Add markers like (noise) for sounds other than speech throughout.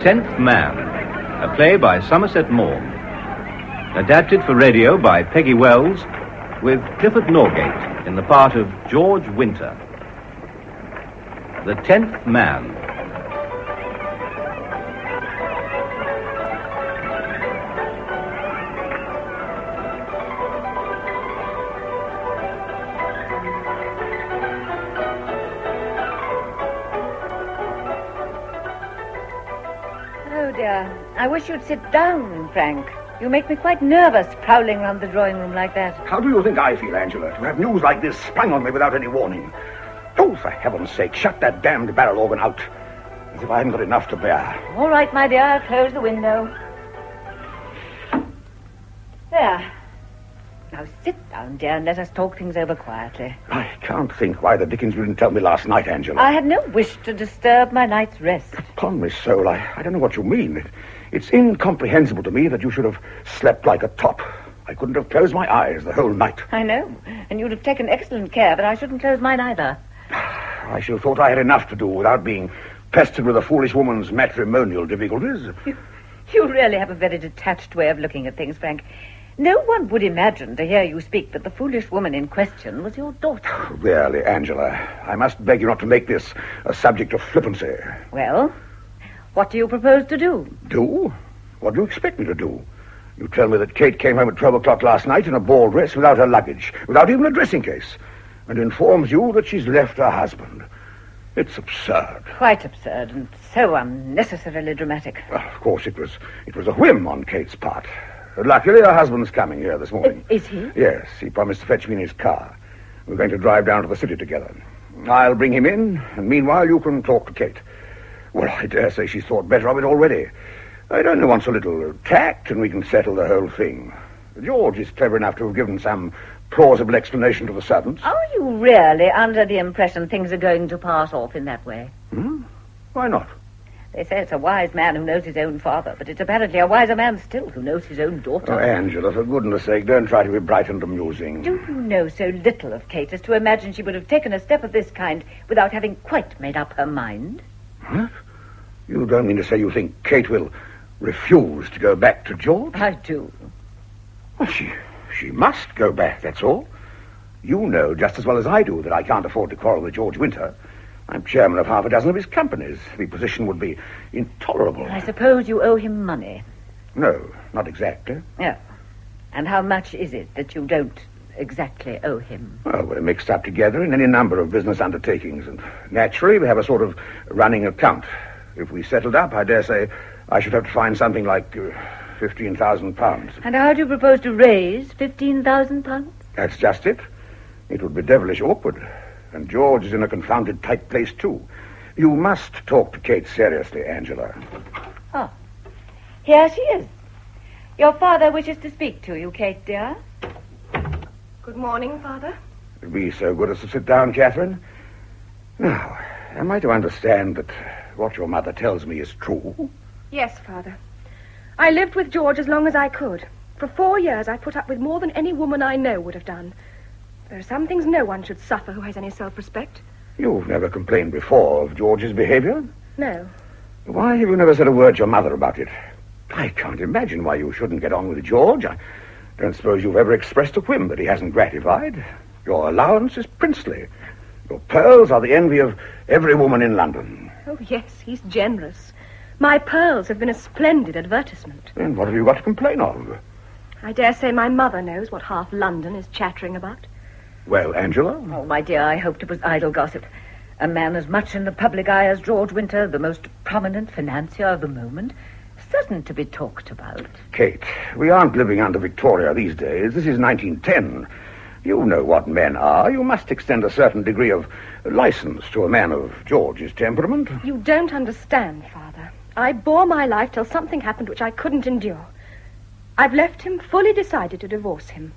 Tenth Man, a play by Somerset Maugham. Adapted for radio by Peggy Wells, with Clifford Norgate in the part of George Winter. The Tenth Man. I wish you'd sit down, Frank. You make me quite nervous prowling round the drawing room like that. How do you think I feel, Angela, to have news like this sprung on me without any warning? Oh, for heaven's sake, shut that damned barrel organ out. As if I hadn't got enough to bear. All right, my dear. I'll Close the window. There. Now sit down, dear, and let us talk things over quietly. I can't think why the dickens you didn't tell me last night, Angela. I had no wish to disturb my night's rest. Upon my soul, I, I don't know what you mean. It, it's incomprehensible to me that you should have slept like a top. I couldn't have closed my eyes the whole night. I know. And you'd have taken excellent care that I shouldn't close mine either. (sighs) I should have thought I had enough to do without being pestered with a foolish woman's matrimonial difficulties. You, you really have a very detached way of looking at things, Frank. No one would imagine to hear you speak that the foolish woman in question was your daughter. (sighs) Really, Angela, I must beg you not to make this a subject of flippancy. Well, what do you propose to do? Do? What do you expect me to do? You tell me that Kate came home at 12 o'clock last night in a ball dress without her luggage, without even a dressing case, and informs you that she's left her husband. It's absurd. Quite absurd and so unnecessarily dramatic. Well, of course, it was it was a whim on Kate's part. Luckily, her husband's coming here this morning. Is he? Yes, he promised to fetch me in his car. We're going to drive down to the city together. I'll bring him in, and meanwhile you can talk to Kate. Well, I dare say she's thought better of it already. It only wants a little tact, and we can settle the whole thing. George is clever enough to have given some plausible explanation to the servants. Are you really under the impression things are going to pass off in that way? Hmm? Why not? They say it's a wise man who knows his own father, but it's apparently a wiser man still who knows his own daughter. Oh, Angela, for goodness sake, don't try to be bright and amusing. Do you know so little of Kate as to imagine she would have taken a step of this kind without having quite made up her mind? What? You don't mean to say you think Kate will refuse to go back to George? I do. Well, she, she must go back, that's all. You know just as well as I do that I can't afford to quarrel with George Winter. I'm chairman of half a dozen of his companies. The position would be intolerable. I suppose you owe him money. No, not exactly. Yeah. And how much is it that you don't exactly owe him? Well, we're mixed up together in any number of business undertakings, and naturally we have a sort of running account. If we settled up, I dare say I should have to find something like uh, fifteen thousand pounds. And how do you propose to raise fifteen thousand pounds? That's just it. It would be devilish awkward. And George is in a confounded tight place, too. You must talk to Kate seriously, Angela. Oh. Here she is. Your father wishes to speak to you, Kate, dear. Good morning, Father. Be so good as to sit down, Catherine. Now, am I to understand that what your mother tells me is true? Yes, Father. I lived with George as long as I could. For four years, I put up with more than any woman I know would have done. There are some things no one should suffer who has any self-respect. You've never complained before of George's behavior? No. Why have you never said a word to your mother about it? I can't imagine why you shouldn't get on with George. I don't suppose you've ever expressed a whim that he hasn't gratified. Your allowance is princely. Your pearls are the envy of every woman in London. Oh, yes, he's generous. My pearls have been a splendid advertisement. Then what have you got to complain of? I dare say my mother knows what half London is chattering about. Well, Angela? Oh, my dear, I hoped it was idle gossip. A man as much in the public eye as George Winter, the most prominent financier of the moment, certain to be talked about. Kate, we aren't living under Victoria these days. This is 1910. You know what men are. You must extend a certain degree of license to a man of George's temperament. You don't understand, Father. I bore my life till something happened which I couldn't endure. I've left him fully decided to divorce him.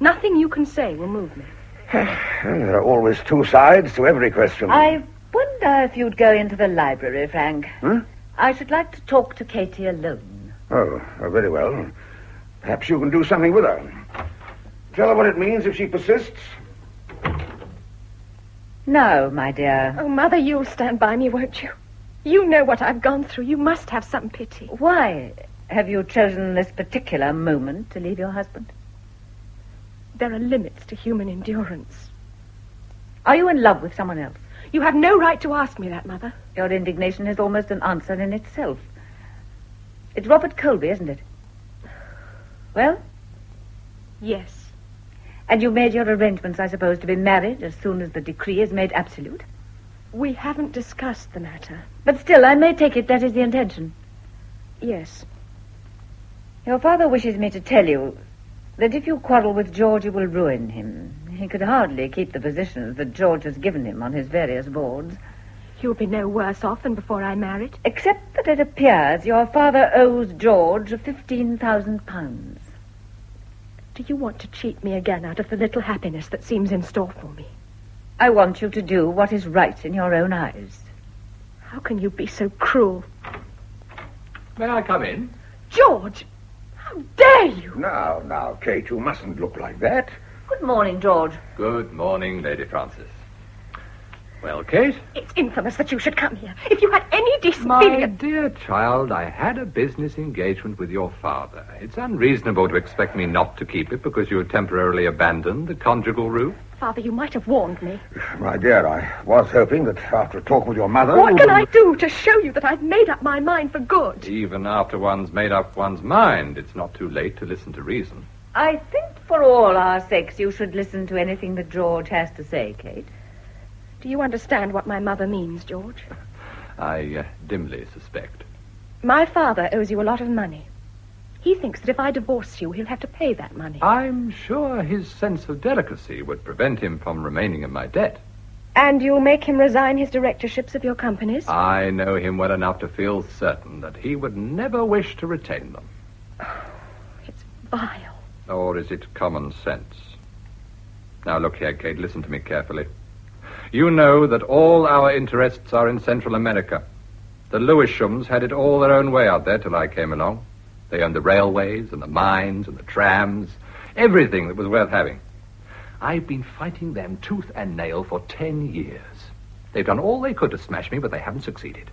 Nothing you can say will move me. (sighs) there are always two sides to every question. I wonder if you'd go into the library, Frank. Huh? I should like to talk to Katie alone. Oh, oh, very well. Perhaps you can do something with her. Tell her what it means if she persists. No, my dear. Oh, Mother, you'll stand by me, won't you? You know what I've gone through. You must have some pity. Why have you chosen this particular moment to leave your husband? There are limits to human endurance. Are you in love with someone else? You have no right to ask me that, Mother. Your indignation is almost an answer in itself. It's Robert Colby, isn't it? Well, Yes. and you made your arrangements, I suppose, to be married as soon as the decree is made absolute? We haven't discussed the matter. But still, I may take it that is the intention. Yes. Your father wishes me to tell you that if you quarrel with George, you will ruin him. He could hardly keep the positions that George has given him on his various boards. You'll be no worse off than before I married. Except that it appears your father owes George fifteen thousand pounds. Do you want to cheat me again out of the little happiness that seems in store for me? I want you to do what is right in your own eyes. How can you be so cruel? May I come in? George! How dare you! Now, now, Kate, you mustn't look like that. Good morning, George. Good morning, Lady Francis. Well, Kate? It's infamous that you should come here. If you had any decent My feeling... dear child, I had a business engagement with your father. It's unreasonable to expect me not to keep it because you have temporarily abandoned the conjugal roof. Father, you might have warned me. My dear, I was hoping that after a talk with your mother... What can I do to show you that I've made up my mind for good? Even after one's made up one's mind, it's not too late to listen to reason. I think for all our sakes you should listen to anything that George has to say, Kate. Do you understand what my mother means, George? I uh, dimly suspect. My father owes you a lot of money. He thinks that if I divorce you, he'll have to pay that money. I'm sure his sense of delicacy would prevent him from remaining in my debt. And you'll make him resign his directorships of your companies? I know him well enough to feel certain that he would never wish to retain them. (sighs) It's vile. Or is it common sense? Now, look here, Kate, listen to me carefully. You know that all our interests are in Central America. The Lewishams had it all their own way out there till I came along. They owned the railways and the mines and the trams, everything that was worth having. I've been fighting them tooth and nail for ten years. They've done all they could to smash me, but they haven't succeeded.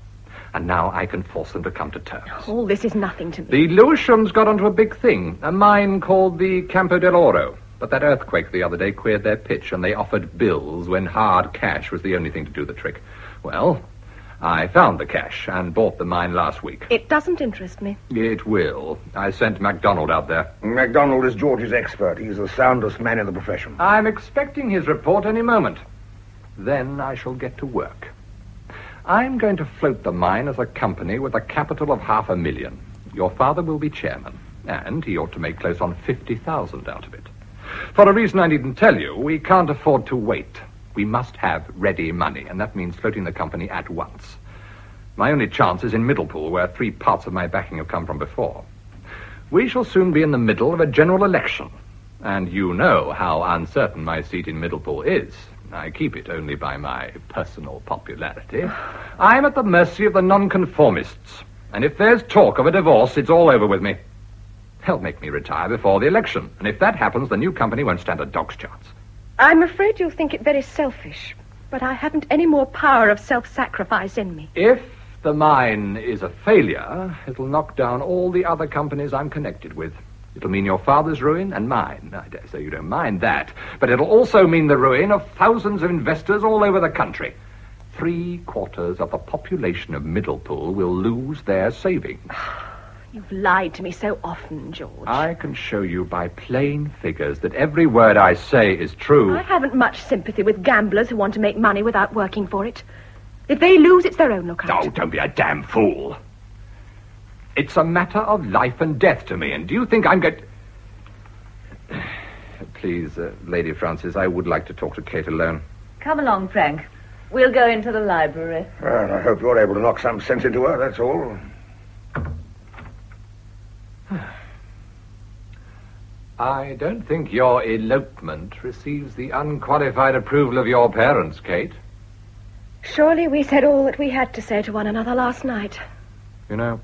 And now I can force them to come to terms. All this is nothing to me. The Lewishams got onto a big thing, a mine called the Campo del Oro. But that earthquake the other day queered their pitch, and they offered bills when hard cash was the only thing to do the trick. Well, I found the cash and bought the mine last week. It doesn't interest me. It will. I sent MacDonald out there. MacDonald is George's expert. He's the soundest man in the profession. I'm expecting his report any moment. Then I shall get to work. I'm going to float the mine as a company with a capital of half a million. Your father will be chairman, and he ought to make close on 50,000 out of it. For a reason I needn't tell you, we can't afford to wait. We must have ready money, and that means floating the company at once. My only chance is in Middlepool, where three parts of my backing have come from before. We shall soon be in the middle of a general election, and you know how uncertain my seat in Middlepool is. I keep it only by my personal popularity. I'm at the mercy of the nonconformists, and if there's talk of a divorce, it's all over with me. They'll make me retire before the election, and if that happens, the new company won't stand a dog's chance. I'm afraid you'll think it very selfish, but I haven't any more power of self-sacrifice in me. If the mine is a failure, it'll knock down all the other companies I'm connected with. It'll mean your father's ruin and mine. I dare say you don't mind that. But it'll also mean the ruin of thousands of investors all over the country. Three quarters of the population of Middlepool will lose their savings. (sighs) You've lied to me so often, George. I can show you by plain figures that every word I say is true. I haven't much sympathy with gamblers who want to make money without working for it. If they lose, it's their own lookout. Oh, don't be a damn fool. It's a matter of life and death to me, and do you think I'm going... Please, uh, Lady Francis, I would like to talk to Kate alone. Come along, Frank. We'll go into the library. Well, I hope you're able to knock some sense into her, that's all. (sighs) I don't think your elopement receives the unqualified approval of your parents, Kate. Surely we said all that we had to say to one another last night. You know,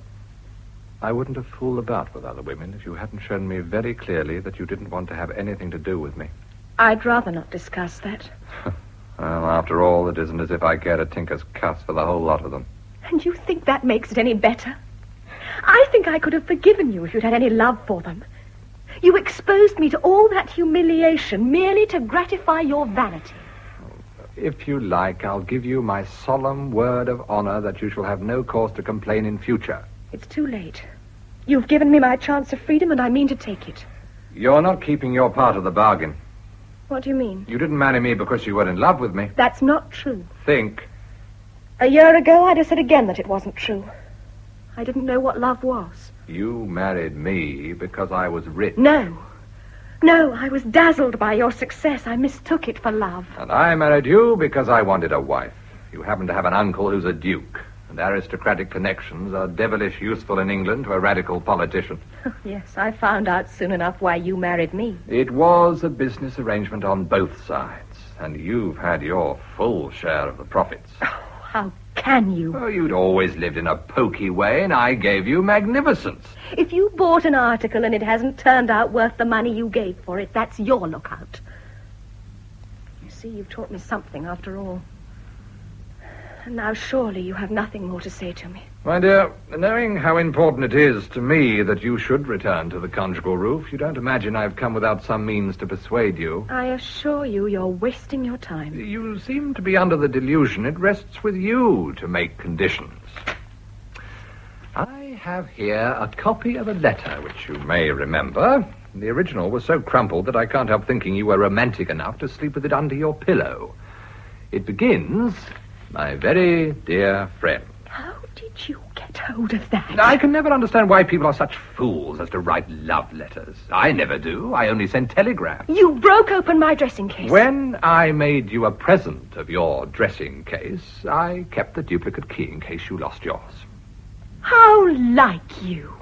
I wouldn't have fooled about with other women if you hadn't shown me very clearly that you didn't want to have anything to do with me. I'd rather not discuss that. (laughs) Well, after all, it isn't as if I cared a tinker's cuss for the whole lot of them. And you think that makes it any better? I think I could have forgiven you if you'd had any love for them. You exposed me to all that humiliation merely to gratify your vanity. If you like, I'll give you my solemn word of honor that you shall have no cause to complain in future. It's too late. You've given me my chance of freedom, and I mean to take it. You're not keeping your part of the bargain. What do you mean? You didn't marry me because you were in love with me. That's not true. Think. A year ago, I'd have said again that it wasn't true. I didn't know what love was. You married me because I was rich. No. No, I was dazzled by your success. I mistook it for love. And I married you because I wanted a wife. You happen to have an uncle who's a duke. And aristocratic connections are devilish useful in England to a radical politician. (laughs) Oh, yes, I found out soon enough why you married me. It was a business arrangement on both sides. And you've had your full share of the profits. (laughs) Oh, how can you? Oh, you'd always lived in a poky way, and I gave you magnificence. If you bought an article and it hasn't turned out worth the money you gave for it, that's your lookout. You see, you've taught me something after all. And now surely you have nothing more to say to me. My dear, knowing how important it is to me that you should return to the conjugal roof, you don't imagine I've come without some means to persuade you. I assure you, you're wasting your time. You seem to be under the delusion it rests with you to make conditions. I have here a copy of a letter which you may remember. The original was so crumpled that I can't help thinking you were romantic enough to sleep with it under your pillow. It begins, My very dear friend. How did you get hold of that? I can never understand why people are such fools as to write love letters. I never do. I only send telegrams. You broke open my dressing case. When I made you a present of your dressing case, I kept the duplicate key in case you lost yours. How like you.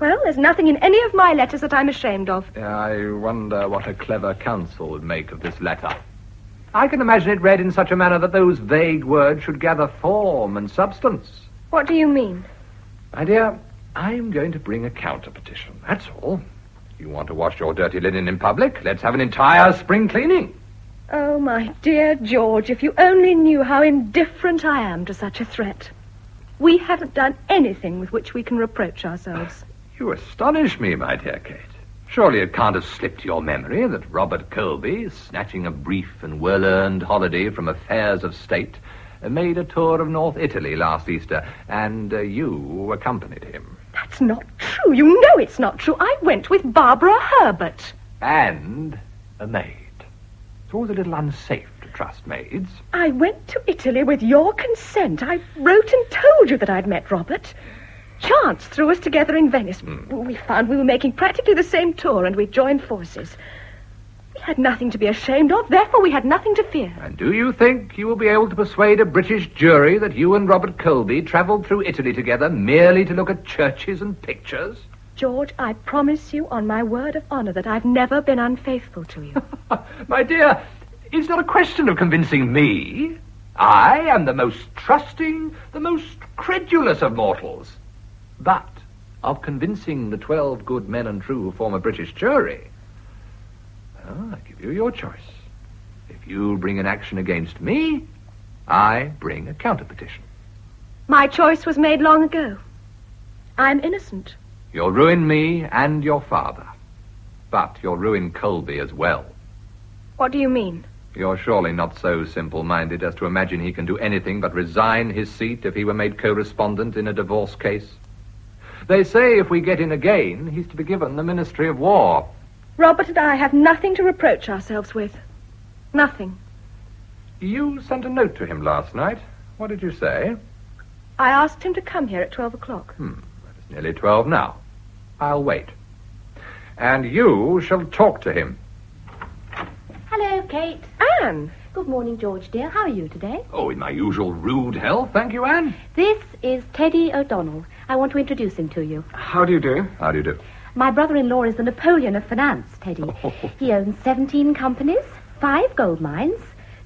Well, there's nothing in any of my letters that I'm ashamed of. I wonder what a clever counsel would make of this letter. I can imagine it read in such a manner that those vague words should gather form and substance. What do you mean? My dear, I'm going to bring a counter petition. That's all. You want to wash your dirty linen in public? Let's have an entire spring cleaning. Oh, my dear George, if you only knew how indifferent I am to such a threat. We haven't done anything with which we can reproach ourselves. You astonish me, my dear Kate. Surely it can't have slipped your memory that Robert Colby, snatching a brief and well earned holiday from affairs of state, made a tour of North Italy last Easter, and uh, you accompanied him. That's not true. You know it's not true. I went with Barbara Herbert. And a maid. It's always a little unsafe to trust maids. I went to Italy with your consent. I wrote and told you that I'd met Robert. Chance threw us together in Venice. Hmm. We found we were making practically the same tour, and we joined forces. We had nothing to be ashamed of, therefore we had nothing to fear. And do you think you will be able to persuade a British jury that you and Robert Colby travelled through Italy together merely to look at churches and pictures? George, I promise you on my word of honor that I've never been unfaithful to you. (laughs) My dear, it's not a question of convincing me. I am the most trusting, the most credulous of mortals. But of convincing the twelve good men and true who form a British jury, well, I give you your choice. If you bring an action against me, I bring a counter petition. my choice was made long ago. I'm innocent. You'll ruin me and your father. But you'll ruin Colby as well. What do you mean? You're surely not so simple minded as to imagine he can do anything but resign his seat if he were made co-respondent in a divorce case. They say if we get in again, he's to be given the Ministry of War. Robert and I have nothing to reproach ourselves with. Nothing. You sent a note to him last night. What did you say? I asked him to come here at 12 o'clock. Hmm, it's nearly twelve now. I'll wait. And you shall talk to him. Hello, Kate. Anne! Good morning, George, dear. How are you today? Oh, in my usual rude health, thank you, Anne. This is Teddy O'Donnell. I want to introduce him to you. How do you do? How do you do? My brother-in-law is the Napoleon of finance, Teddy. Oh. He owns 17 companies, five gold mines,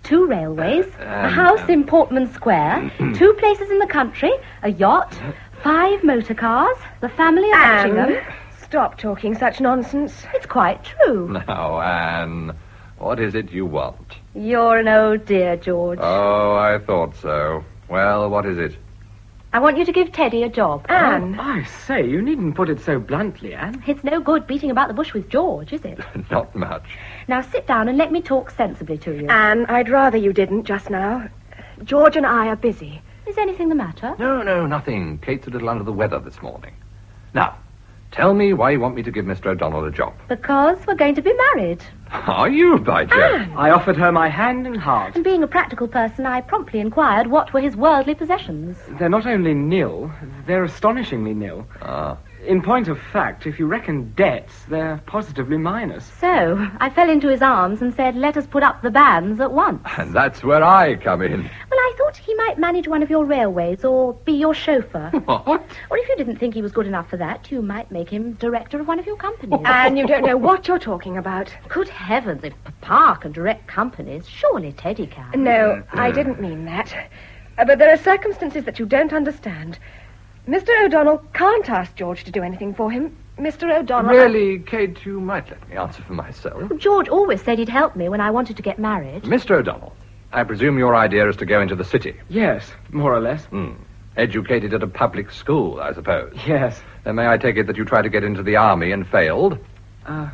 two railways, uh, a and, house uh, in Portman Square, (clears throat) two places in the country, a yacht, five motor cars, the family of Etchingham. Anne! Stop talking such nonsense. It's quite true. Now, Anne, what is it you want? You're an old dear, George. Oh, I thought so. Well, what is it? I want you to give Teddy a job. Anne. Oh, I say, you needn't put it so bluntly, Anne. It's no good beating about the bush with George, is it? (laughs) Not much. Now sit down and let me talk sensibly to you. Anne, I'd rather you didn't just now. George and I are busy. Is anything the matter? No, no, nothing. Kate's a little under the weather this morning. Now, tell me why you want me to give Mr. O'Donnell a job. Because we're going to be married. Are you, by Jove? I offered her my hand and heart. And being a practical person, I promptly inquired what were his worldly possessions. They're not only nil, they're astonishingly nil. Ah, In point of fact, if you reckon debts, they're positively minus. So I fell into his arms and said, let us put up the banns at once. (laughs) and that's where I come in. Well, I thought he might manage one of your railways or be your chauffeur. (laughs) What? or if you didn't think he was good enough for that, you might make him director of one of your companies. (laughs) and you don't know what you're talking about. Good heavens, if Papa can direct companies, surely Teddy can. No, I didn't mean that. Uh, but there are circumstances that you don't understand. Mr. O'Donnell can't ask George to do anything for him. Mr. O'Donnell. Really, Kate, you might let me answer for myself. George always said he'd help me when I wanted to get married. Mr. O'Donnell, I presume your idea is to go into the city. Yes, more or less. Hmm. Educated at a public school, I suppose. Yes. Then may I take it that you tried to get into the army and failed? Uh,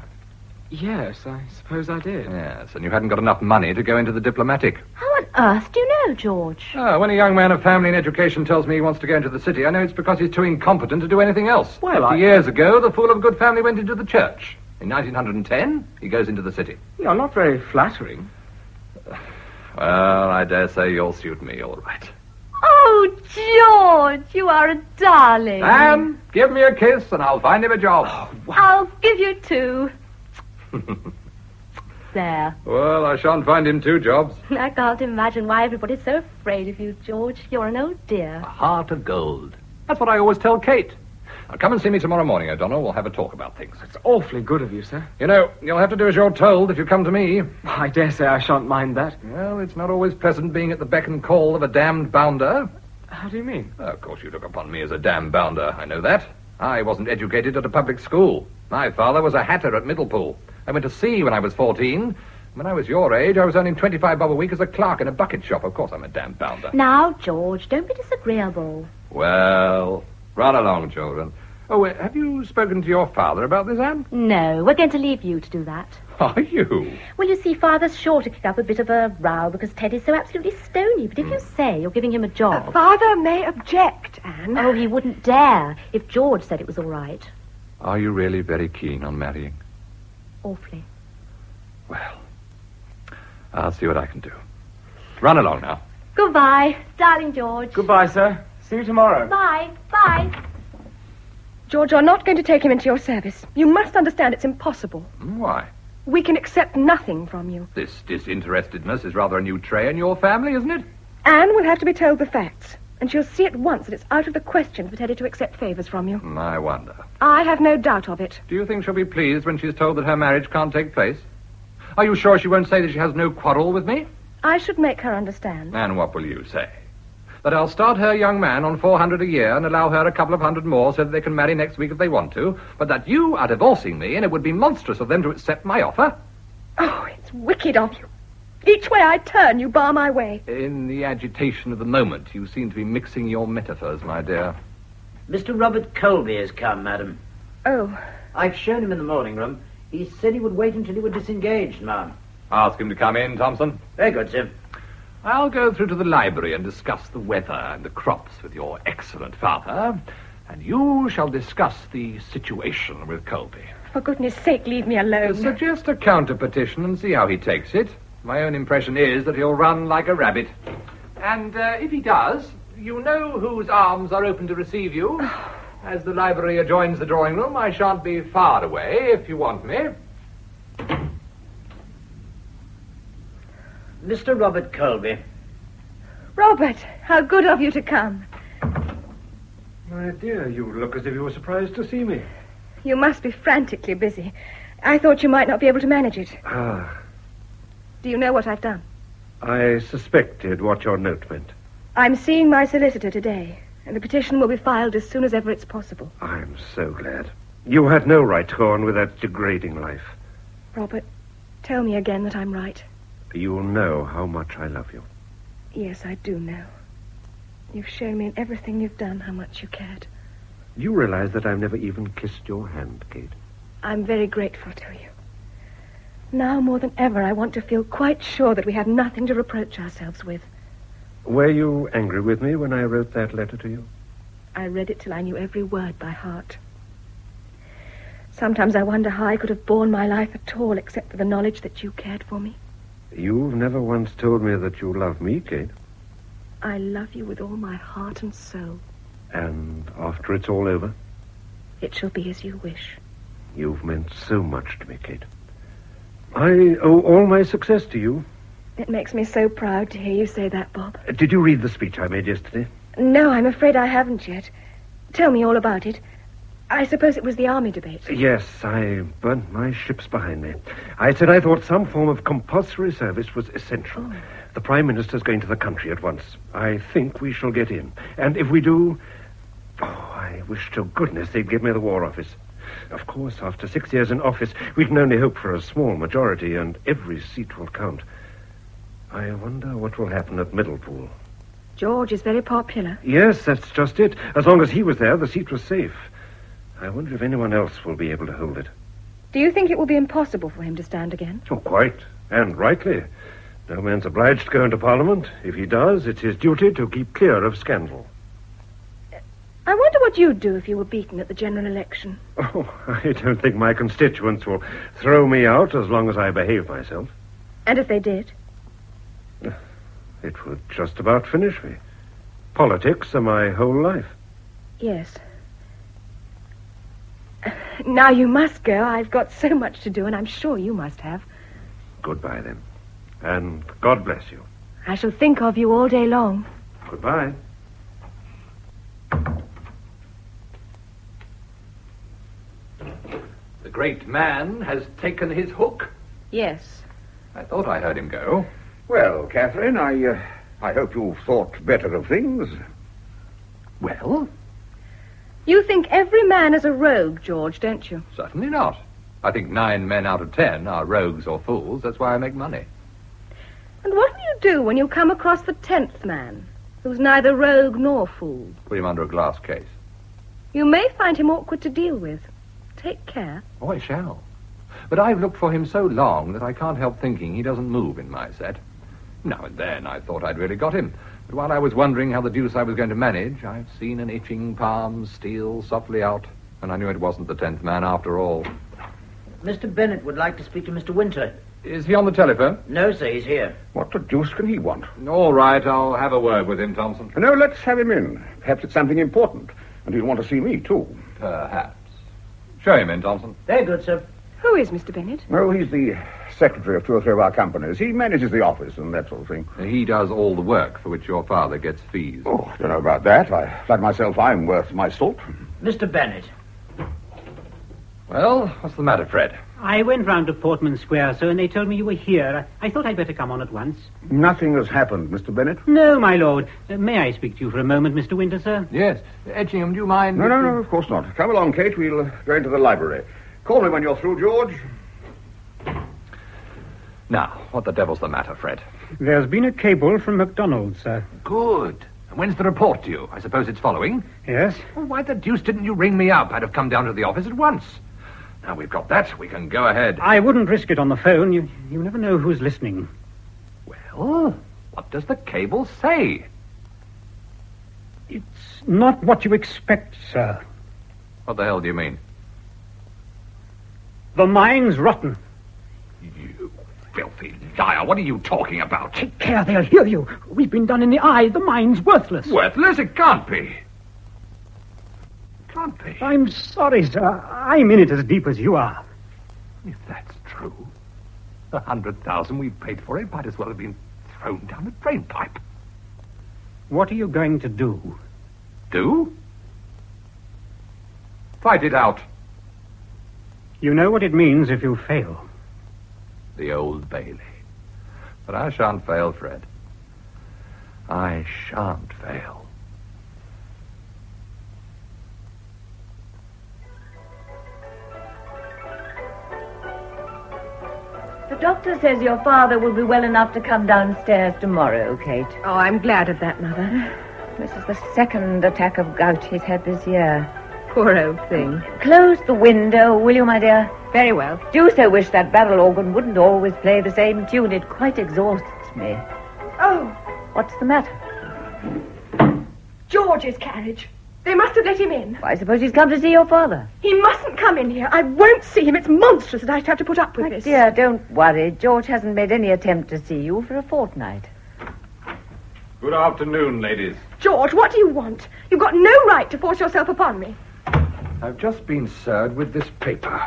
yes, I suppose I did. Yes, and you hadn't got enough money to go into the diplomatic. How on earth do you know, George? Ah, when a young man of family and education tells me he wants to go into the city, I know it's because he's too incompetent to do anything else. Well, Fifty I- years ago, the fool of a good family went into the church. In 1910, he goes into the city. You're not very flattering. Well, I dare say you'll suit me all right. Oh, George, you are a darling. Anne, give me a kiss and I'll find him a job. I'll give you two. (laughs) there. well, I shan't find him two jobs. (laughs) I can't imagine why everybody's so afraid of you, George. You're an old dear. A heart of gold. That's what I always tell Kate. Now, come and see me tomorrow morning, O'Donnell. We'll have a talk about things. It's awfully good of you, sir. You know, you'll have to do as you're told if you come to me. I dare say I shan't mind that. Well, it's not always pleasant being at the beck and call of a damned bounder. How do you mean? Oh, of course, you look upon me as a damned bounder. I know that. I wasn't educated at a public school. My father was a hatter at Middlepool. I went to sea when I was 14. When I was your age, I was earning 25 bob a week as a clerk in a bucket shop. Of course, I'm a damn bounder. Now, George, don't be disagreeable. Well, run along, children. Oh, uh, have you spoken to your father about this, Anne? No, we're going to leave you to do that. Are you? Well, you see, Father's sure to kick up a bit of a row because Teddy's so absolutely stony. But if you say you're giving him a job... Father may object, Anne. Oh, he wouldn't dare if George said it was all right. Are you really very keen on marrying? Awfully. Well, I'll see what I can do. Run along now. Goodbye, darling George. Goodbye, sir. See you tomorrow. Bye. Bye. George, you're not going to take him into your service. You must understand it's impossible. Mm, why? We can accept nothing from you. This disinterestedness is rather a new trait in your family, isn't it? Anne will have to be told the facts, and she'll see at once that it's out of the question for Teddy to accept favours from you. I wonder. I have no doubt of it. Do you think she'll be pleased when she's told that her marriage can't take place? Are you sure she won't say that she has no quarrel with me? I should make her understand. And what will you say? That I'll start her young man on 400 a year and allow her a couple of hundred more so that they can marry next week if they want to, but that you are divorcing me and it would be monstrous of them to accept my offer? Oh, it's wicked of you. Each way I turn, you bar my way. In the agitation of the moment, you seem to be mixing your metaphors, my dear. Mr. Robert Colby has come, madam. Oh, I've shown him in the morning room. He said he would wait until you were disengaged, ma'am. Ask him to come in, Thompson. Very good, sir. I'll go through to the library and discuss the weather and the crops with your excellent father, and you shall discuss the situation with Colby. for goodness sake, leave me alone. Suggest a counter petition and see how he takes it. My own impression is that he'll run like a rabbit. And uh, if he does, you know whose arms are open to receive you. (sighs) As the library adjoins the drawing room, I shan't be far away if you want me. Mr. Robert Colby. Robert, how good of you to come. My dear, you look as if you were surprised to see me. You must be frantically busy. I thought you might not be able to manage it. Ah, Do you know what I've done? I suspected what your note meant. I'm seeing my solicitor today, and the petition will be filed as soon as ever it's possible. I'm so glad. You had no right to go on with that degrading life. Robert, tell me again that I'm right. You will know how much I love you. Yes, I do know. You've shown me in everything you've done how much you cared. You realize that I've never even kissed your hand, Kate. I'm very grateful to you. Now more than ever, I want to feel quite sure that we have nothing to reproach ourselves with. Were you angry with me when I wrote that letter to you? I read it till I knew every word by heart. Sometimes I wonder how I could have borne my life at all except for the knowledge that you cared for me. You've never once told me that you love me, Kate. I love you with all my heart and soul. And after it's all over, It shall be as you wish. you've meant so much to me, Kate. I owe all my success to you. It makes me so proud to hear you say that, Bob. Uh, Did you read the speech I made yesterday? No, I'm afraid I haven't yet. Tell me all about it. I suppose it was the army debate. Yes, I burnt my ships behind me. I said I thought some form of compulsory service was essential. The Prime Minister's going to the country at once. I think we shall get in. And if we do. Oh, I wish to goodness they'd give me the War Office. Of course, after six years in office, we can only hope for a small majority, and every seat will count. I wonder what will happen at Middlepool. George is very popular. Yes, that's just it. As long as he was there, the seat was safe. I wonder if anyone else will be able to hold it. Do you think it will be impossible for him to stand again? Oh, quite. And rightly. No man's obliged to go into Parliament. If he does, it's his duty to keep clear of scandal. I wonder what you'd do if you were beaten at the general election. Oh, (laughs) I don't think my constituents will throw me out as long as I behave myself. And if they did? It would just about finish me. Politics are my whole life. Yes. Now you must go. I've got so much to do, and I'm sure you must have. Goodbye, then. And God bless you. I shall think of you all day long. Goodbye. The great man has taken his hook. Yes. I thought I heard him go. Well, Catherine, I, uh, I hope you've thought better of things. Well, You think every man is a rogue, George, don't you? certainly not. I think nine men out of ten are rogues or fools. That's why I make money. And what will you do when you come across the tenth man, who's neither rogue nor fool? Put him under a glass case. You may find him awkward to deal with. Take care. Oh, I shall. But I've looked for him so long that I can't help thinking he doesn't move in my set. Now and then I thought I'd really got him. But while I was wondering how the deuce I was going to manage, I've seen an itching palm steal softly out, and I knew it wasn't the tenth man after all. Mr. Bennett would like to speak to Mr. Winter. Is he on the telephone? No, sir, he's here. What the deuce can he want? All right, I'll have a word with him, Thompson. No, let's have him in. Perhaps it's something important. And he'll want to see me, too. Perhaps. Show him in, Thompson. Very good, sir. Who is Mr. Bennett? No, he's the secretary of two or three of our companies. He manages the office and that sort of thing. He does all the work for which your father gets fees. Oh, I don't know about that. I flatter myself I'm worth my salt. Mr. Bennett. Well, what's the matter, Fred? I went round to Portman Square, sir, and they told me you were here. I, I thought I'd better come on at once. Nothing has happened, Mr. Bennett. No, my lord. Uh, may I speak to you for a moment, Mr. Winter, sir? Yes. Etchingham, do you mind? No, no, no, of course not. Come along, Kate. We'll uh, go into the library. Call me when you're through, George. Now, what the devil's the matter, Fred? There's been a cable from MacDonald's, sir. Good. And when's the report due? I suppose it's following. Yes? Well, why the deuce didn't you ring me up? I'd have come down to the office at once. Now we've got that. We can go ahead. I wouldn't risk it on the phone. You, you never know who's listening. Well, what does the cable say? It's not what you expect, sir. What the hell do you mean? The mine's rotten. You filthy liar. What are you talking about? Take care, they'll hear you. We've been done in the eye. The mine's worthless. Worthless? It can't be. Can't be. I'm sorry, sir. I'm in it as deep as you are. If that's true, the hundred thousand we've paid for it might as well have been thrown down the drain pipe. What are you going to do? Do? Fight it out. You know what it means if you fail. The old Bailey. But I shan't fail, Fred. I shan't fail. Doctor says your father will be well enough to come downstairs tomorrow, Kate. Oh, I'm glad of that, Mother. This is the second attack of gout he's had this year. Poor old thing. Close the window, will you, my dear? Very well. Do so wish that barrel organ wouldn't always play the same tune. It quite exhausts me. Oh, What's the matter? George's carriage. They must have let him in. I suppose he's come to see your father. He mustn't come in here. I won't see him. It's monstrous that I should have to put up with My this. dear, don't worry. George hasn't made any attempt to see you for a fortnight. Good afternoon, ladies. George, what do you want? You've got no right to force yourself upon me. I've just been served with this paper.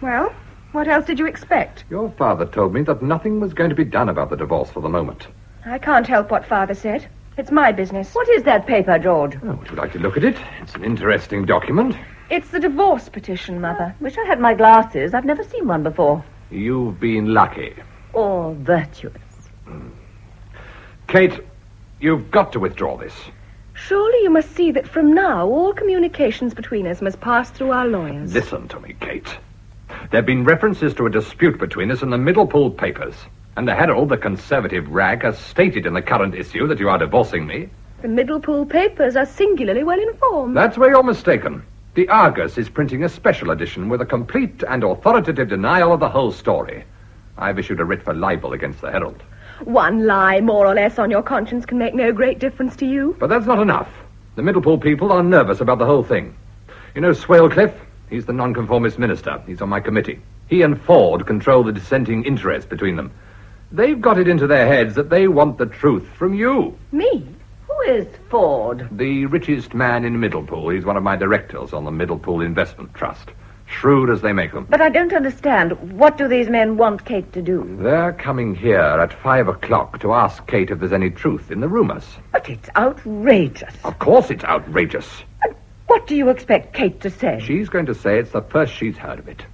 Well, what else did you expect? Your father told me that nothing was going to be done about the divorce for the moment. I can't help what father said. It's my business. What is that paper, George? Oh, would you like to look at it? It's an interesting document. It's the divorce petition, Mother. Wish I had my glasses. I've never seen one before. You've been lucky. Or virtuous. Hmm. Kate, you've got to withdraw this. Surely you must see that from now all communications between us must pass through our lawyers. Listen to me, Kate. There have been references to a dispute between us in the Middlepool papers. And the Herald, the conservative rag, has stated in the current issue that you are divorcing me. The Middlepool papers are singularly well informed. That's where you're mistaken. The Argus is printing a special edition with a complete and authoritative denial of the whole story. I've issued a writ for libel against the Herald. One lie, more or less, on your conscience can make no great difference to you. But that's not enough. The Middlepool people are nervous about the whole thing. You know Swalecliffe? He's the nonconformist minister. He's on my committee. He and Ford control the dissenting interest between them. They've got it into their heads that they want the truth from you. Me? Who is Ford? The richest man in Middlepool. He's one of my directors on the Middlepool Investment Trust. Shrewd as they make them. But I don't understand. What do these men want Kate to do? They're coming here at five o'clock to ask Kate if there's any truth in the rumors. But it's outrageous. Of course it's outrageous. And What do you expect Kate to say? She's going to say it's the first she's heard of it.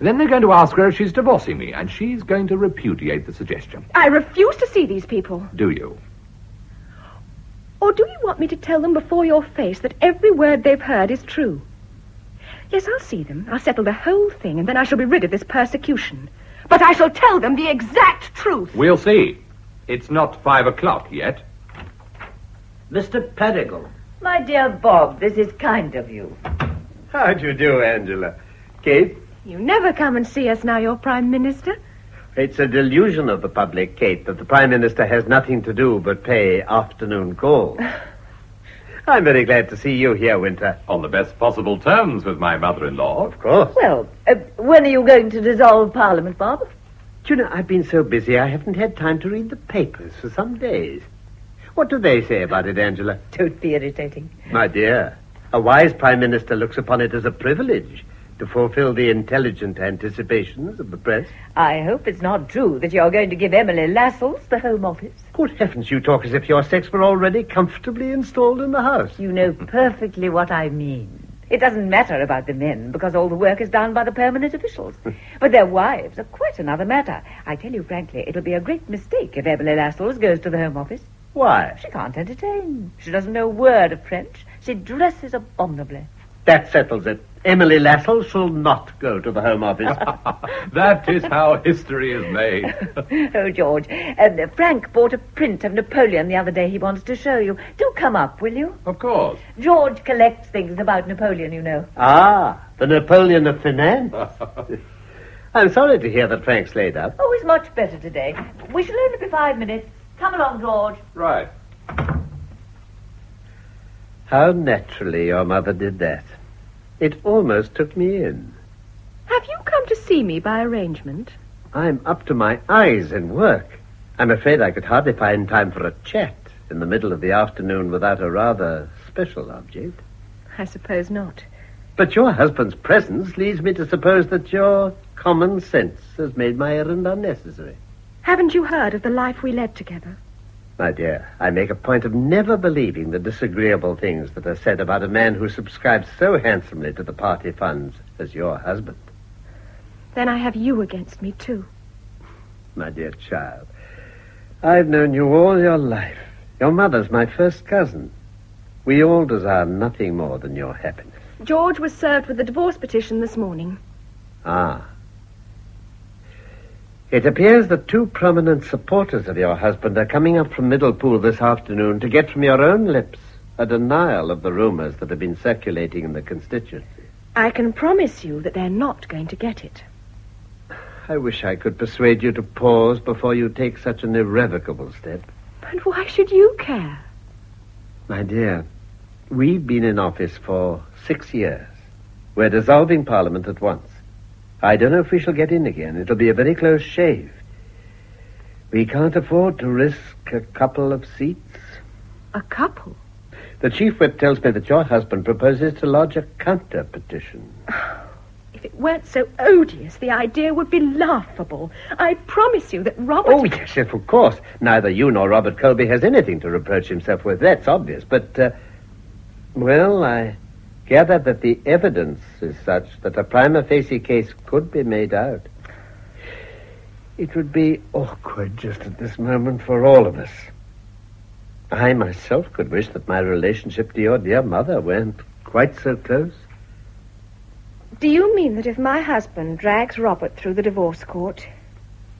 Then they're going to ask her if she's divorcing me, and she's going to repudiate the suggestion. I refuse to see these people. Do you? Or do you want me to tell them before your face that every word they've heard is true? Yes, I'll see them. I'll settle the whole thing, and then I shall be rid of this persecution. But I shall tell them the exact truth. We'll see. It's not five o'clock yet. Mr. Pedigle. My dear Bob, this is kind of you. How do you do, Angela? Kate, You never come and see us now you're Prime Minister. it's a delusion of the public, Kate, that the Prime Minister has nothing to do but pay afternoon calls. (laughs) I'm very glad to see you here, Winter. On the best possible terms with my mother-in-law. Of course. Well, uh, when are you going to dissolve Parliament, Bob? Do you know, I've been so busy I haven't had time to read the papers for some days. What do they say about it, Angela? Don't be irritating. My dear, a wise Prime Minister looks upon it as a privilege to fulfill the intelligent anticipations of the press. I hope it's not true that you're going to give Emily Lascelles the Home Office. Good heavens, you talk as if your sex were already comfortably installed in the house. You know perfectly what I mean. It doesn't matter about the men because all the work is done by the permanent officials. Hmm. but their wives are quite another matter. I tell you frankly, it'll be a great mistake if Emily Lascelles goes to the Home Office. Why? She can't entertain. She doesn't know a word of French. She dresses abominably. That settles it. Emily Lascelles shall not go to the Home Office. (laughs) that is how history is made. (laughs) oh, George. Um, Frank bought a print of Napoleon the other day he wants to show you. Do come up, will you? Of course. George collects things about Napoleon, you know. ah, the Napoleon of finance. (laughs) I'm sorry to hear that Frank's laid up. Oh, he's much better today. We shall only be five minutes. Come along, George. Right. How naturally your mother did that. It almost took me in. Have you come to see me by arrangement? I'm up to my eyes in work. I'm afraid I could hardly find time for a chat in the middle of the afternoon without a rather special object. I suppose not. But your husband's presence leads me to suppose that your common sense has made my errand unnecessary. Haven't you heard of the life we led together? My dear, I make a point of never believing the disagreeable things that are said about a man who subscribes so handsomely to the party funds as your husband. Then I have you against me, too. My dear child, I've known you all your life. Your mother's my first cousin. We all desire nothing more than your happiness. George was served with the divorce petition this morning. Ah. It appears that two prominent supporters of your husband are coming up from Middlepool this afternoon to get from your own lips a denial of the rumors that have been circulating in the constituency. I can promise you that they're not going to get it. I wish I could persuade you to pause before you take such an irrevocable step. But why should you care? My dear, we've been in office for six years. We're dissolving Parliament at once. I don't know if we shall get in again. It'll be a very close shave. We can't afford to risk a couple of seats. A couple? The chief whip tells me that your husband proposes to lodge a counter petition. (sighs) If it weren't so odious, the idea would be laughable. I promise you that Robert. Oh, yes, yes, of course. Neither you nor Robert Colby has anything to reproach himself with. That's obvious. But, uh, well, I gather that the evidence is such that a prima facie case could be made out. It would be awkward just at this moment for all of us. I myself could wish that my relationship to your dear mother weren't quite so close. Do you mean that if my husband drags Robert through the divorce court,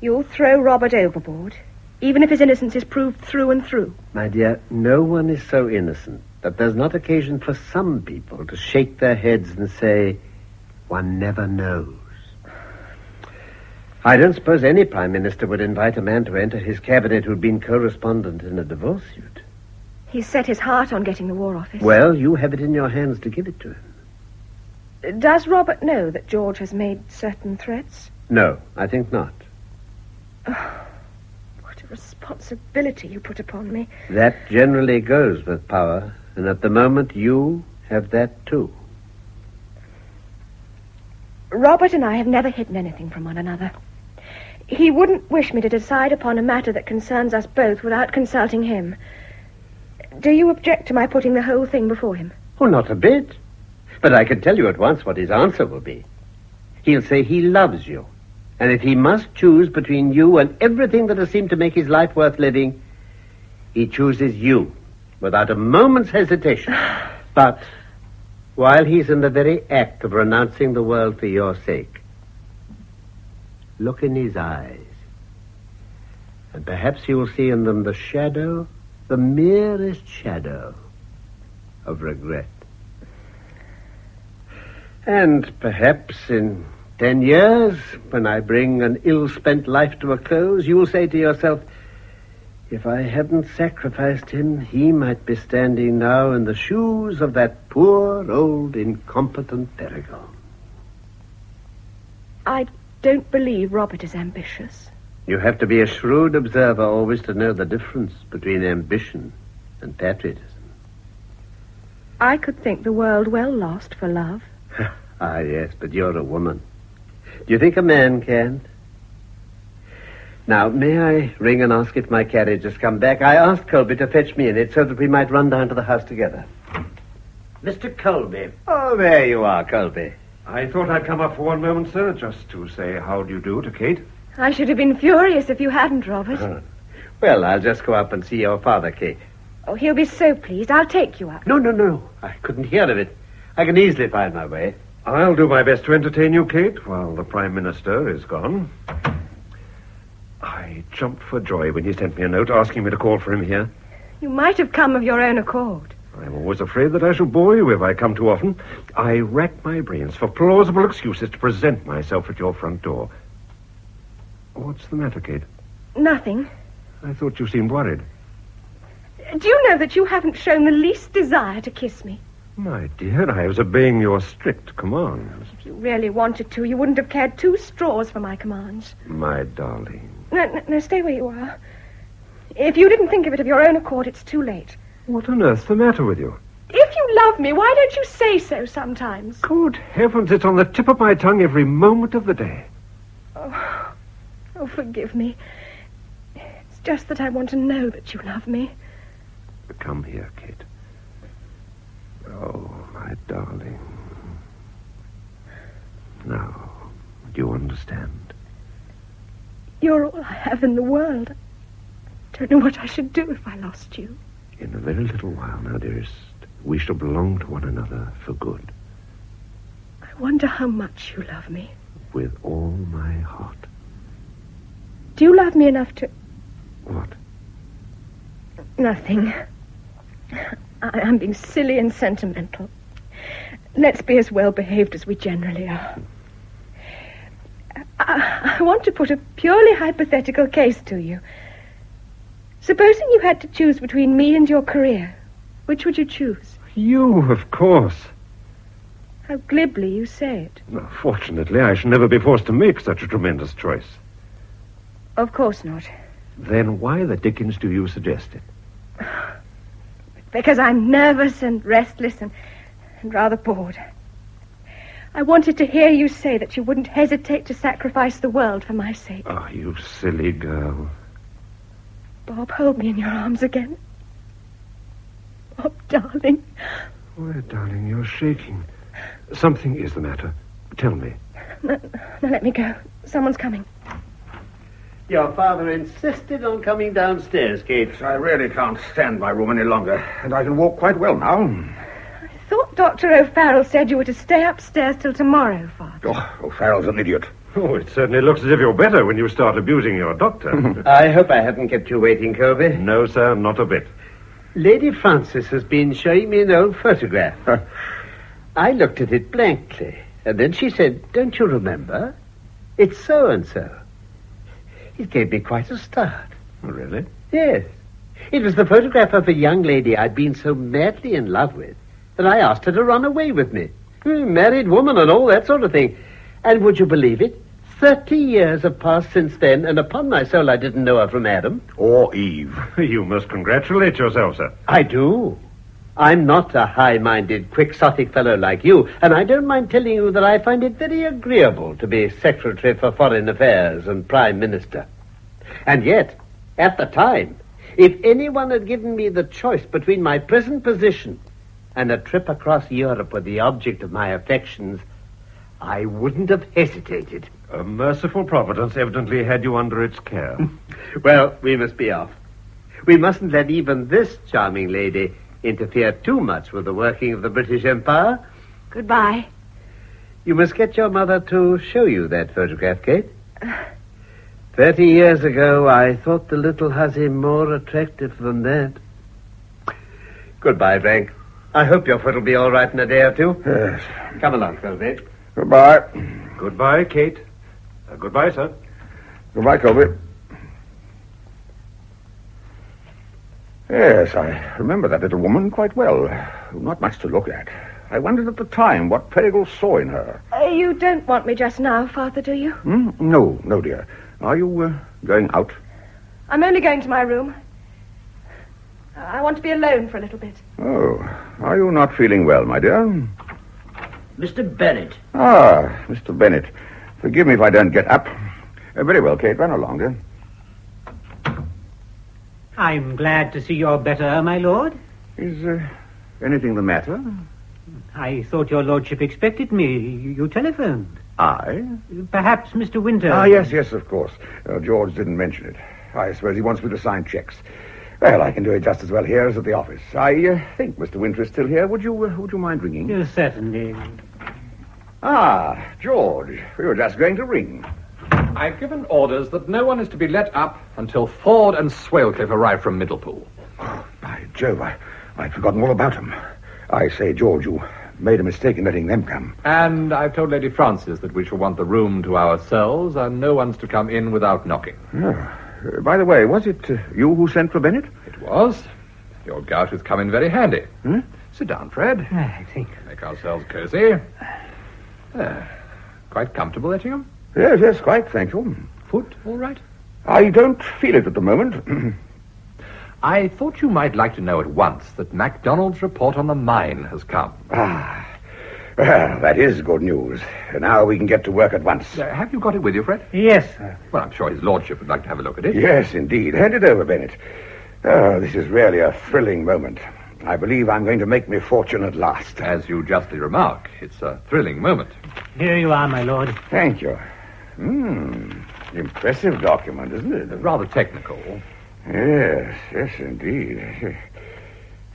you'll throw Robert overboard, even if his innocence is proved through and through? My dear, no one is so innocent that there's not occasion for some people to shake their heads and say, one never knows. I don't suppose any Prime Minister would invite a man to enter his cabinet who'd been co-respondent in a divorce suit. He's set his heart on getting the War Office. Well, you have it in your hands to give it to him. Does Robert know that George has made certain threats? No, I think not. Oh, what a responsibility you put upon me. That generally goes with power, and at the moment you have that too. Robert and I have never hidden anything from one another. He wouldn't wish me to decide upon a matter that concerns us both without consulting him. Do you object to my putting the whole thing before him? Oh, not a bit. But I can tell you at once what his answer will be. He'll say he loves you. And if he must choose between you and everything that has seemed to make his life worth living, he chooses you without a moment's hesitation. (sighs) But while he's in the very act of renouncing the world for your sake, look in his eyes. And perhaps you will see in them the shadow, the merest shadow of regret. And perhaps in ten years, when I bring an ill-spent life to a close, you'll say to yourself, if I hadn't sacrificed him, he might be standing now in the shoes of that poor, old, incompetent Peregrine. I don't believe Robert is ambitious. You have to be a shrewd observer always to know the difference between ambition and patriotism. I could think the world well lost for love. (laughs) ah, yes, but you're a woman. Do you think a man can? Now, may I ring and ask if my carriage has come back? I asked Colby to fetch me in it so that we might run down to the house together. Mr. Colby. Oh, there you are, Colby. I thought I'd come up for one moment, sir, just to say how do you do to Kate. I should have been furious if you hadn't, Robert. Well, I'll just go up and see your father, Kate. Oh, he'll be so pleased. I'll take you up. No, no, no. I couldn't hear of it. I can easily find my way. I'll do my best to entertain you, Kate, while the Prime Minister is gone. I jumped for joy when he sent me a note asking me to call for him here. You might have come of your own accord. I'm always afraid that I shall bore you if I come too often. I rack my brains for plausible excuses to present myself at your front door. What's the matter, Kate? Nothing. I thought you seemed worried. Do you know that you haven't shown the least desire to kiss me? My dear, I was obeying your strict commands. If you really wanted to, you wouldn't have cared two straws for my commands. My darling. No, no, no, stay where you are. If you didn't think of it of your own accord, it's too late. What on earth's the matter with you? If you love me, why don't you say so sometimes? Good heavens, it's on the tip of my tongue every moment of the day. Oh, oh forgive me. It's just that I want to know that you love me. Come here, Kate. Oh, my darling. Now, do you understand? You're all I have in the world. I don't know what I should do if I lost you. In a very little while now, dearest, we shall belong to one another for good. I wonder how much you love me. With all my heart. Do you love me enough to... What? Nothing. I, I'm being silly and sentimental. Let's be as well behaved as we generally are. I, I want to put a purely hypothetical case to you. Supposing you had to choose between me and your career, which would you choose? You, of course. How glibly you say it. Fortunately, I shall never be forced to make such a tremendous choice. Of course not. Then why the dickens do you suggest it? Because I'm nervous and restless and, and rather bored. I wanted to hear you say that you wouldn't hesitate to sacrifice the world for my sake. Oh, you silly girl. Bob, hold me in your arms again. Bob, darling. Why, darling, you're shaking. Something is the matter. Tell me. Now, now let me go. Someone's coming. Your father insisted on coming downstairs, Kate. I really can't stand my room any longer, and I can walk quite well now. I thought Dr. O'Farrell said you were to stay upstairs till tomorrow, Father. Oh, O'Farrell's an idiot. Oh, it certainly looks as if you're better when you start abusing your doctor. (laughs) I hope I haven't kept you waiting, Colby. no, sir, not a bit. Lady Frances has been showing me an old photograph. (laughs) I looked at it blankly, and then she said, Don't you remember? It's so and so. It gave me quite a start. Oh, really? Yes. It was the photograph of a young lady I'd been so madly in love with that I asked her to run away with me. Hmm, Married woman and all that sort of thing. And would you believe it? Thirty years have passed since then, and upon my soul I didn't know her from Adam. Or Eve. (laughs) You must congratulate yourself, sir. I do. I'm not a high-minded, quixotic fellow like you, and I don't mind telling you that I find it very agreeable to be Secretary for Foreign Affairs and Prime Minister. And yet, at the time, if anyone had given me the choice between my present position and a trip across Europe with the object of my affections, I wouldn't have hesitated. A merciful providence evidently had you under its care. (laughs) Well, we must be off. We mustn't let even this charming lady interfere too much with the working of the British Empire. Goodbye. You must get your mother to show you that photograph, Kate. Thirty years ago, I thought the little hussy more attractive than that. Goodbye, Frank. I hope your foot will be all right in a day or two. Yes. Come along, Colby. Goodbye. goodbye, Kate. Uh, goodbye, sir. Goodbye, Colby. Yes, I remember that little woman quite well. Not much to look at. I wondered at the time what Perigal saw in her. Uh, you don't want me just now, Father, do you? Hmm? No, no, dear. Are you uh, going out? I'm only going to my room. I want to be alone for a little bit. Oh, are you not feeling well, my dear? Mr. Bennett. Ah, Mr. Bennett. Forgive me if I don't get up. Uh, very well, Kate. Run along, dear. I'm glad to see you're better, my lord. Is uh, anything the matter? I thought your lordship expected me. You, you telephoned. I? Perhaps Mr. Winter. Ah, yes, yes, of course. Uh, George didn't mention it. I suppose he wants me to sign checks. Well, I can do it just as well here as at the office. I uh, think Mr. Winter is still here. Would you, uh, would you mind ringing? Yes, certainly. Ah, George. We were just going to ring. I've given orders that no one is to be let up until Ford and Swalecliffe arrive from Middlepool. (sighs) By Jove, I, I'd forgotten all about them. I say, George, you made a mistake in letting them come. And I've told Lady Frances that we shall want the room to ourselves, and no one's to come in without knocking. Ah, uh, by the way, was it uh, you who sent for Bennett? It was. Your gout has come in very handy. Hmm? Sit down, Fred. I think. Make ourselves cozy. There. Quite comfortable, Etchingham? Yes, yes, quite, thank you. Foot all right? I don't feel it at the moment. (clears throat) I thought you might like to know at once that MacDonald's report on the mine has come. ah, well, that is good news. Now we can get to work at once. Uh, have you got it with you, Fred? Yes, sir. Well, I'm sure his lordship would like to have a look at it. Yes, indeed. Hand it over, Bennett. Oh, this is really a thrilling moment. I believe I'm going to make my fortune at last. As you justly remark, it's a thrilling moment. Here you are, my lord. Thank you. Hmm. Impressive document, isn't it? Rather technical. Yes, yes, indeed.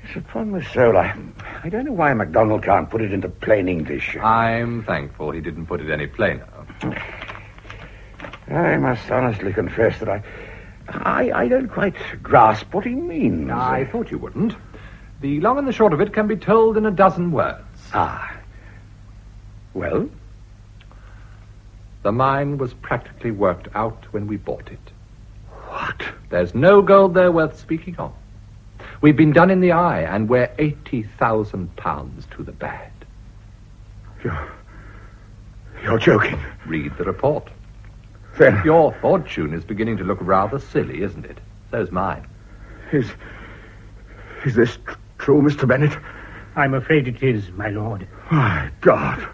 Yes, upon my soul, I, I don't know why MacDonald can't put it into plain English. I'm thankful he didn't put it any plainer. I must honestly confess that I, I, I don't quite grasp what he means. I thought you wouldn't. The long and the short of it can be told in a dozen words. Ah. Well? The mine was practically worked out when we bought it. What? There's no gold there worth speaking of. We've been done in the eye, and we're eighty thousand pounds to the bad. You're. You're joking. Read the report. Then. Your fortune is beginning to look rather silly, isn't it? So's mine. Is. Is this tr- true, Mr. Bennett? I'm afraid it is, my lord. My God.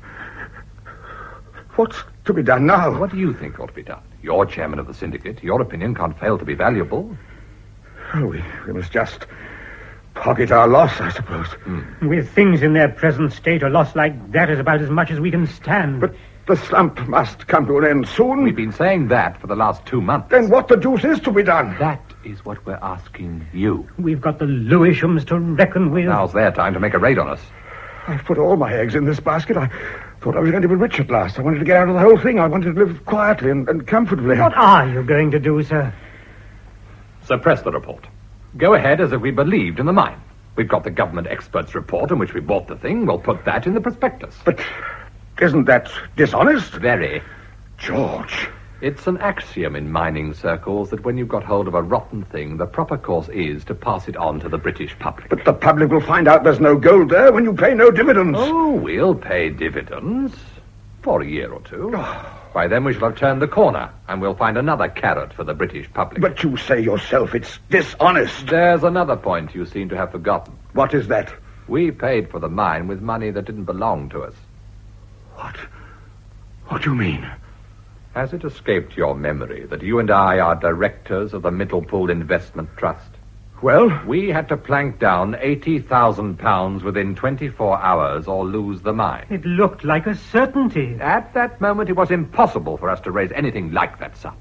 What's to be done now? What do you think ought to be done? You're chairman of the syndicate. Your opinion can't fail to be valuable. Oh, we, we must just pocket our loss, I suppose. Hmm. With things in their present state, a loss like that is about as much as we can stand. But the slump must come to an end soon. We've been saying that for the last two months. Then what the deuce is to be done? That is what we're asking you. We've got the Lewishams to reckon with. Now's their time to make a raid on us. I've put all my eggs in this basket. I thought I was going to be rich at last. I wanted to get out of the whole thing. I wanted to live quietly and, and comfortably. What are you going to do, sir? Suppress the report. Go ahead as if we believed in the mine. We've got the government expert's report in which we bought the thing. We'll put that in the prospectus. But isn't that dishonest? Very. George. It's an axiom in mining circles that when you've got hold of a rotten thing, the proper course is to pass it on to the British public. But the public will find out there's no gold there when you pay no dividends. Oh, we'll pay dividends for a year or two. Oh. By then we shall have turned the corner, and we'll find another carrot for the British public. But you say yourself it's dishonest. There's another point you seem to have forgotten. What is that? We paid for the mine with money that didn't belong to us. What? What do you mean? Has it escaped your memory that you and I are directors of the Middlepool Investment Trust? Well? We had to plank down £80,000 within 24 hours or lose the mine. It looked like a certainty. At that moment, it was impossible for us to raise anything like that sum.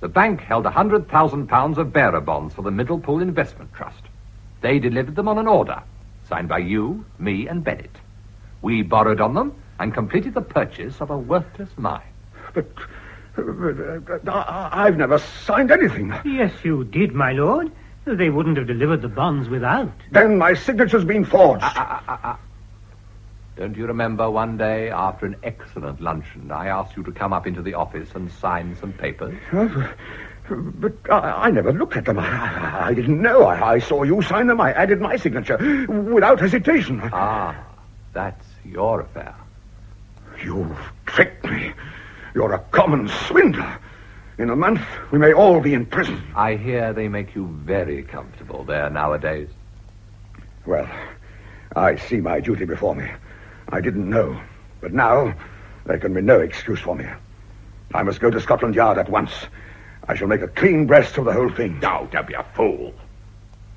The bank held £100,000 of bearer bonds for the Middlepool Investment Trust. They delivered them on an order, signed by you, me, and Bennett. We borrowed on them and completed the purchase of a worthless mine. But, but uh, I, I've never signed anything. Yes, you did, my lord. They wouldn't have delivered the bonds without. Then my signature's been forged. Ah, ah, ah, Don't you remember one day after an excellent luncheon, I asked you to come up into the office and sign some papers? Huh? But I, I never looked at them. I, I, I didn't know. I, I saw you sign them. I added my signature without hesitation. Ah, that's your affair. You've tricked me. You're a common swindler. In a month, we may all be in prison. I hear they make you very comfortable there nowadays. Well, I see my duty before me. I didn't know. But now, there can be no excuse for me. I must go to Scotland Yard at once. I shall make a clean breast of the whole thing. No, don't be a fool.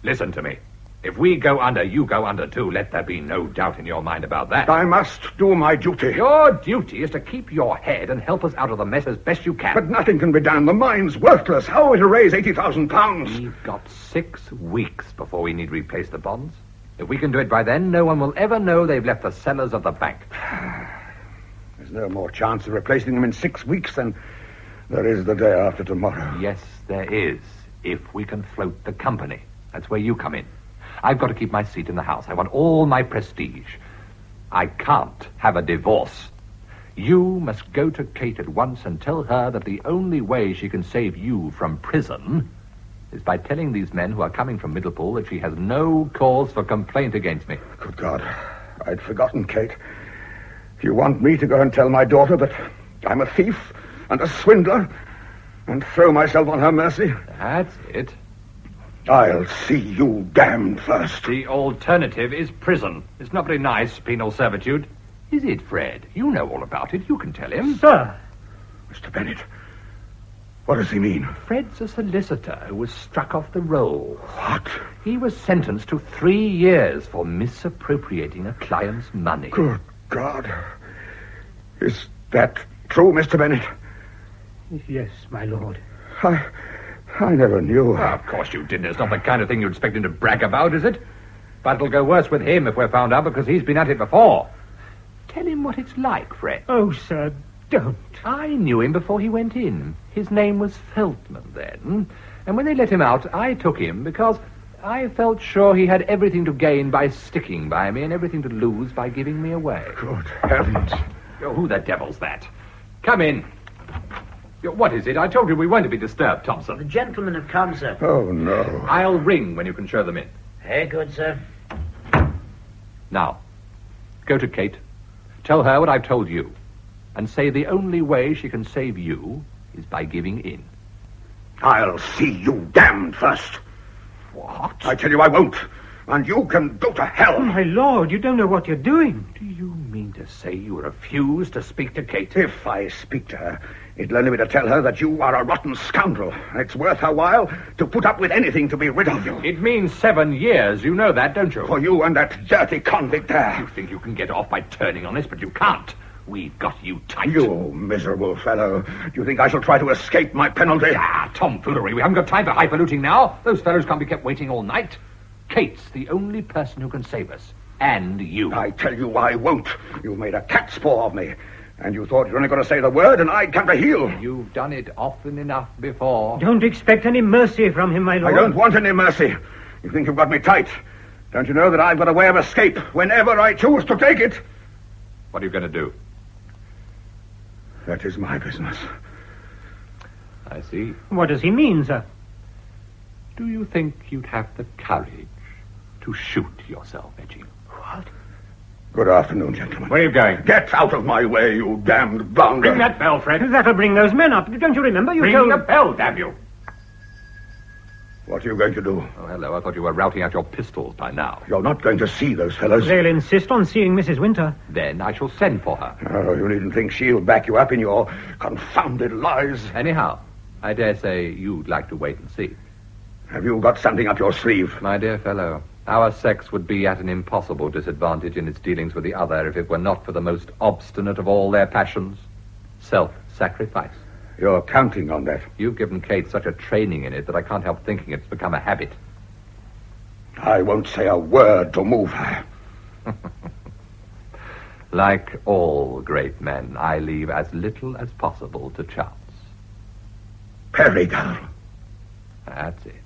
Listen to me. If we go under, you go under too. Let there be no doubt in your mind about that. I must do my duty. Your duty is to keep your head and help us out of the mess as best you can. But nothing can be done. The mine's worthless. How are we to raise 80,000 pounds? We've got six weeks before we need replace the bonds. If we can do it by then, no one will ever know they've left the cellars of the bank. (sighs) There's no more chance of replacing them in six weeks than there is the day after tomorrow. Yes, there is. If we can float the company. That's where you come in. I've got to keep my seat in the House. I want all my prestige. I can't have a divorce. You must go to Kate at once and tell her that the only way she can save you from prison is by telling these men who are coming from Middlepool that she has no cause for complaint against me. Good God. I'd forgotten, Kate. You want me to go and tell my daughter that I'm a thief and a swindler and throw myself on her mercy? That's it. I'll see you damned first. The alternative is prison. It's not very nice, penal servitude. Is it, Fred? You know all about it. You can tell him. Sir! Mr. Bennett, what does he mean? Fred's a solicitor who was struck off the roll. What? He was sentenced to three years for misappropriating a client's money. Good God. Is that true, Mr. Bennett? Yes, my lord. I, I never knew. Oh, of course you didn't. It's not the kind of thing you'd expect him to brag about, is it? But it'll go worse with him if we're found out because he's been at it before. Tell him what it's like, Fred. Oh, sir, don't. I knew him before he went in. His name was Feltman then. And when they let him out, I took him because I felt sure he had everything to gain by sticking by me and everything to lose by giving me away. Good heavens. Oh, who the devil's that? Come in. What is it? I told you we weren't to be disturbed, Thompson. The gentlemen have come, sir. Oh, no. I'll ring when you can show them in. Very good, sir. Now, go to Kate. Tell her what I've told you. And say the only way she can save you is by giving in. I'll see you damned first. What? I tell you I won't. And you can go to hell. Oh, my lord, you don't know what you're doing. Do you mean to say you refuse to speak to Kate? If I speak to her, it'll only be to tell her that you are a rotten scoundrel. It's worth her while to put up with anything to be rid of you. It means seven years. You know that, don't you? For you and that dirty convict there. You think you can get off by turning on us, but you can't. We've got you tight. You miserable fellow. Do you think I shall try to escape my penalty? Ah, tomfoolery. We haven't got time for highfalutin now. Those fellows can't be kept waiting all night. Kate's the only person who can save us. And you. I tell you I won't. You made a cat's paw of me. And you thought you were only going to say the word and I'd come to heel. You've done it often enough before. Don't expect any mercy from him, my lord. I don't want any mercy. You think you've got me tight. Don't you know that I've got a way of escape whenever I choose to take it? What are you going to do? That is my business. I see. What does he mean, sir? Do you think you'd have the courage to shoot yourself, Edgy? Good afternoon, gentlemen. Where are you going? Get out of my way, you damned bounder. Ring that bell, Fred. That'll bring those men up. Don't you remember? You Ring told... the bell, damn you. What are you going to do? Oh, hello. I thought you were routing out your pistols by now. You're not going to see those fellows. They'll insist on seeing Mrs. Winter. Then I shall send for her. Oh, you needn't think she'll back you up in your confounded lies. Anyhow, I dare say you'd like to wait and see. Have you got something up your sleeve? My dear fellow, our sex would be at an impossible disadvantage in its dealings with the other if it were not for the most obstinate of all their passions self-sacrifice. You're counting on that. You've given Kate such a training in it that I can't help thinking it's become a habit. I won't say a word to move her. (laughs) Like all great men, I leave as little as possible to chance. Perigal. That's it.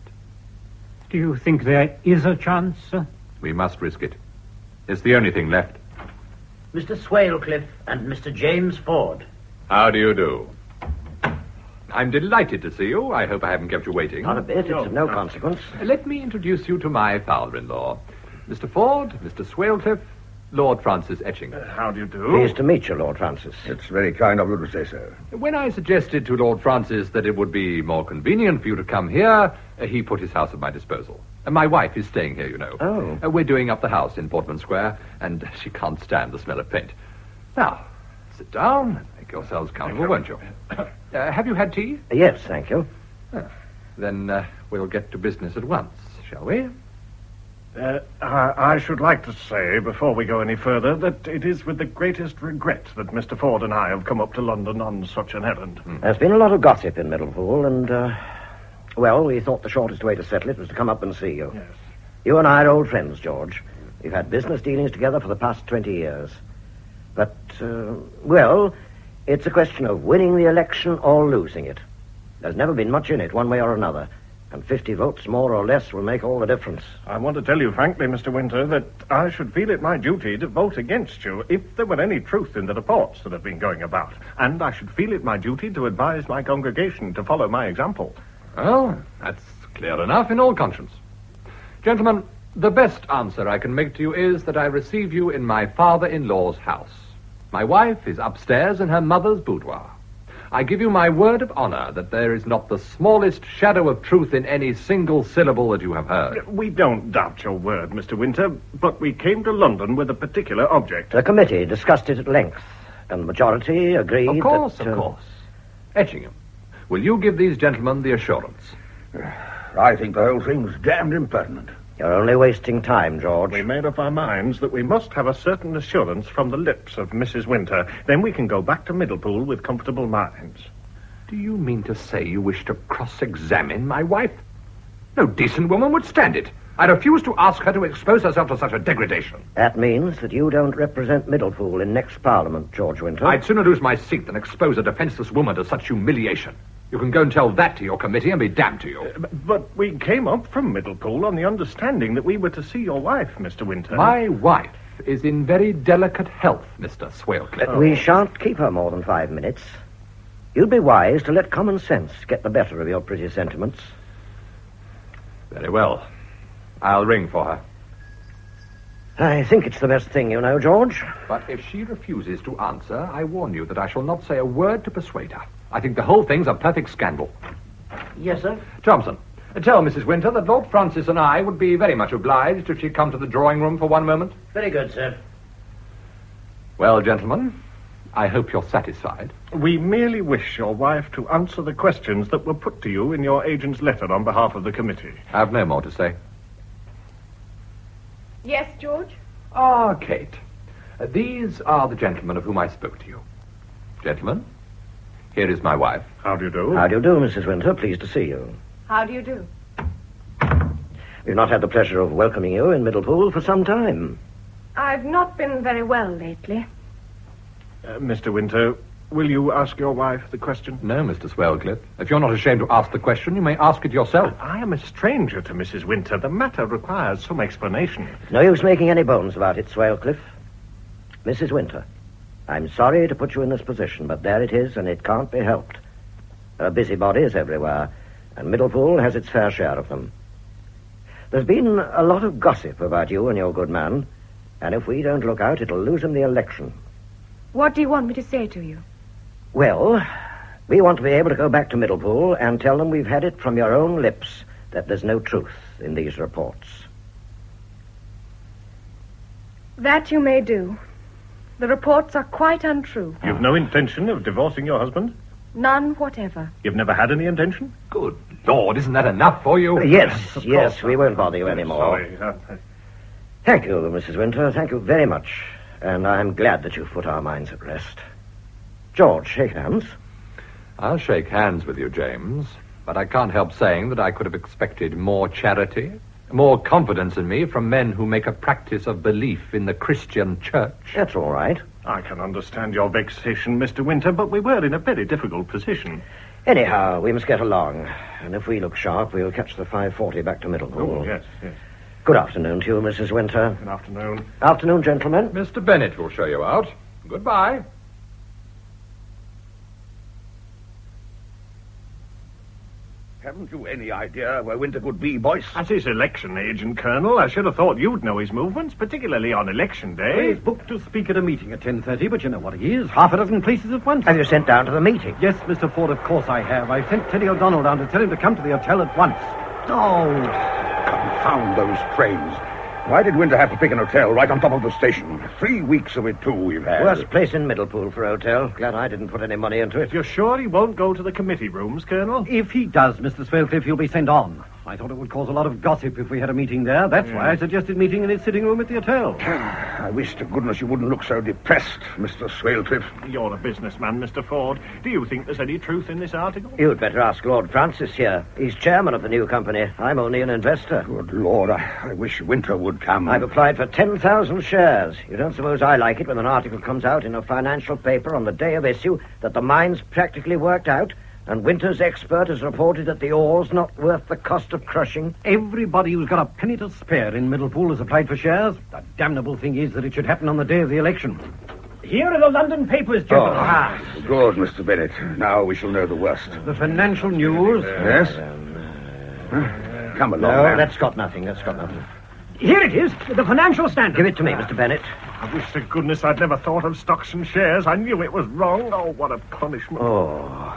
Do you think there is a chance, sir? We must risk it. It's the only thing left. Mr. Swalecliffe and Mr. James Ford. How do you do? I'm delighted to see you. I hope I haven't kept you waiting. Not a bit. It's of no consequence. Let me introduce you to my father-in-law, Mr. Ford, Mr. Swalecliffe, Lord Francis Etchingham. How do you do? Pleased to meet you, Lord Francis. It's very kind of you to say so. When I suggested to Lord Francis that it would be more convenient for you to come here, uh, he put his house at my disposal. Uh, my wife is staying here, you know. Oh. Uh, we're doing up the house in Portman Square, and (laughs) she can't stand the smell of paint. Now, sit down and make yourselves comfortable, won't you? (coughs) Uh, have you had tea? Yes, thank you. Then uh, we'll get to business at once, shall we? Uh, I, I should like to say, before we go any further, that it is with the greatest regret that Mr. Ford and I have come up to London on such an errand. There's been a lot of gossip in Middlepool, and, uh, well, we thought the shortest way to settle it was to come up and see you. Yes. You and I are old friends, George. We've had business dealings together for the past 20 years. But, uh, well, it's a question of winning the election or losing it. There's never been much in it, one way or another. And 50 votes, more or less, will make all the difference. I want to tell you frankly, Mr. Winter, that I should feel it my duty to vote against you if there were any truth in the reports that have been going about. And I should feel it my duty to advise my congregation to follow my example. Well, that's clear enough in all conscience. Gentlemen, the best answer I can make to you is that I receive you in my father-in-law's house. My wife is upstairs in her mother's boudoir. I give you my word of honor that there is not the smallest shadow of truth in any single syllable that you have heard. We don't doubt your word, Mr. Winter, but we came to London with a particular object. The committee discussed it at length, and the majority agreed Of course, that... of uh, course. Etchingham, will you give these gentlemen the assurance? (sighs) I think the whole thing's damned impertinent. You're only wasting time, George. We made up our minds that we must have a certain assurance from the lips of Mrs. Winter. Then we can go back to Middlepool with comfortable minds. Do you mean to say you wish to cross-examine my wife? No decent woman would stand it. I refuse to ask her to expose herself to such a degradation. That means that you don't represent Middlepool in next Parliament, George Winter. I'd sooner lose my seat than expose a defenseless woman to such humiliation. You can go and tell that to your committee and be damned to you. Uh, but, but we came up from Middlepool on the understanding that we were to see your wife, Mr. Winter. My wife is in very delicate health, Mr. Swalecliffe. We shan't keep her more than five minutes. You'd be wise to let common sense get the better of your pretty sentiments. Very well. I'll ring for her. I think it's the best thing, you know, George. But if she refuses to answer, I warn you that I shall not say a word to persuade her. I think the whole thing's a perfect scandal. Yes, sir? Thompson, tell Mrs. Winter that Lord Francis and I would be very much obliged if she'd come to the drawing room for one moment. Very good, sir. Well, gentlemen, I hope you're satisfied. We merely wish your wife to answer the questions that were put to you in your agent's letter on behalf of the committee. I've no more to say. Yes, George? Ah, Kate. Uh, these are the gentlemen of whom I spoke to you. Gentlemen, here is my wife. How do you do? How do you do, Mrs. Winter? Pleased to see you. How do you do? We've not had the pleasure of welcoming you in Middlepool for some time. I've not been very well lately. Uh, Mr. Winter, will you ask your wife the question? No, Mr. Swalecliffe. If you're not ashamed to ask the question, you may ask it yourself. I am a stranger to Mrs. Winter. The matter requires some explanation. No use making any bones about it, Swalecliffe. Mrs. Winter, I'm sorry to put you in this position, but there it is, and it can't be helped. There are busybodies everywhere, and Middlepool has its fair share of them. There's been a lot of gossip about you and your good man, and if we don't look out, it'll lose him the election. What do you want me to say to you? Well, we want to be able to go back to Middlepool and tell them we've had it from your own lips that there's no truth in these reports. That you may do. The reports are quite untrue. You've no intention of divorcing your husband? None whatever. You've never had any intention? Good Lord, isn't that enough for you? Yes, yes, we won't bother you anymore. Sorry. Uh, Thank you, Mrs. Winter. Thank you very much. And I'm glad that you've put our minds at rest. George, shake hands. I'll shake hands with you, James, but I can't help saying that I could have expected more charity, more confidence in me from men who make a practice of belief in the Christian church. That's all right. I can understand your vexation, Mr. Winter, but we were in a very difficult position. Anyhow, we must get along. And if we look sharp, we'll catch the 540 back to Middlepool. Oh, yes, yes. Good afternoon to you, Mrs. Winter. Good afternoon. Afternoon, gentlemen. Mr. Bennett will show you out. Goodbye. Haven't you any idea where Winter could be, Boyce? As his election agent, Colonel, I should have thought you'd know his movements, particularly on election day. He's booked to speak at a meeting at 10.30, but you know what he is. Half a dozen places at once. Have you sent down to the meeting? Yes, Mr. Ford, of course I have. I've sent Teddy O'Donnell down to tell him to come to the hotel at once. Oh, confound those trains. Why did Winter have to pick an hotel right on top of the station? Three weeks of it, too, we've had. Worst place in Middlepool for a hotel. Glad I didn't put any money into it. You're sure he won't go to the committee rooms, Colonel? If he does, Mr. Swalecliffe, he'll be sent on. I thought it would cause a lot of gossip if we had a meeting there. That's why I suggested meeting in his sitting room at the hotel. (sighs) I wish to goodness you wouldn't look so depressed, Mr. Swalecliffe. You're a businessman, Mr. Ford. Do you think there's any truth in this article? You'd better ask Lord Francis here. He's chairman of the new company. I'm only an investor. Good Lord, I, I wish Winter would come. I've applied for 10,000 shares. You don't suppose I like it when an article comes out in a financial paper on the day of issue that the mine's practically worked out, and Winter's expert has reported that the ore's not worth the cost of crushing? Everybody who's got a penny to spare in Middlepool has applied for shares. The damnable thing is that it should happen on the day of the election. Here are the London papers, Oh, gentlemen. ah, good, Mr. Bennett. Now we shall know the worst. The financial news. Yes? Huh? Come along, No, man. that's got nothing. That's got nothing. Here it is, the Financial Standard. Give it to me, Mr. Bennett. I wish to goodness I'd never thought of stocks and shares. I knew it was wrong. Oh, what a punishment. Oh,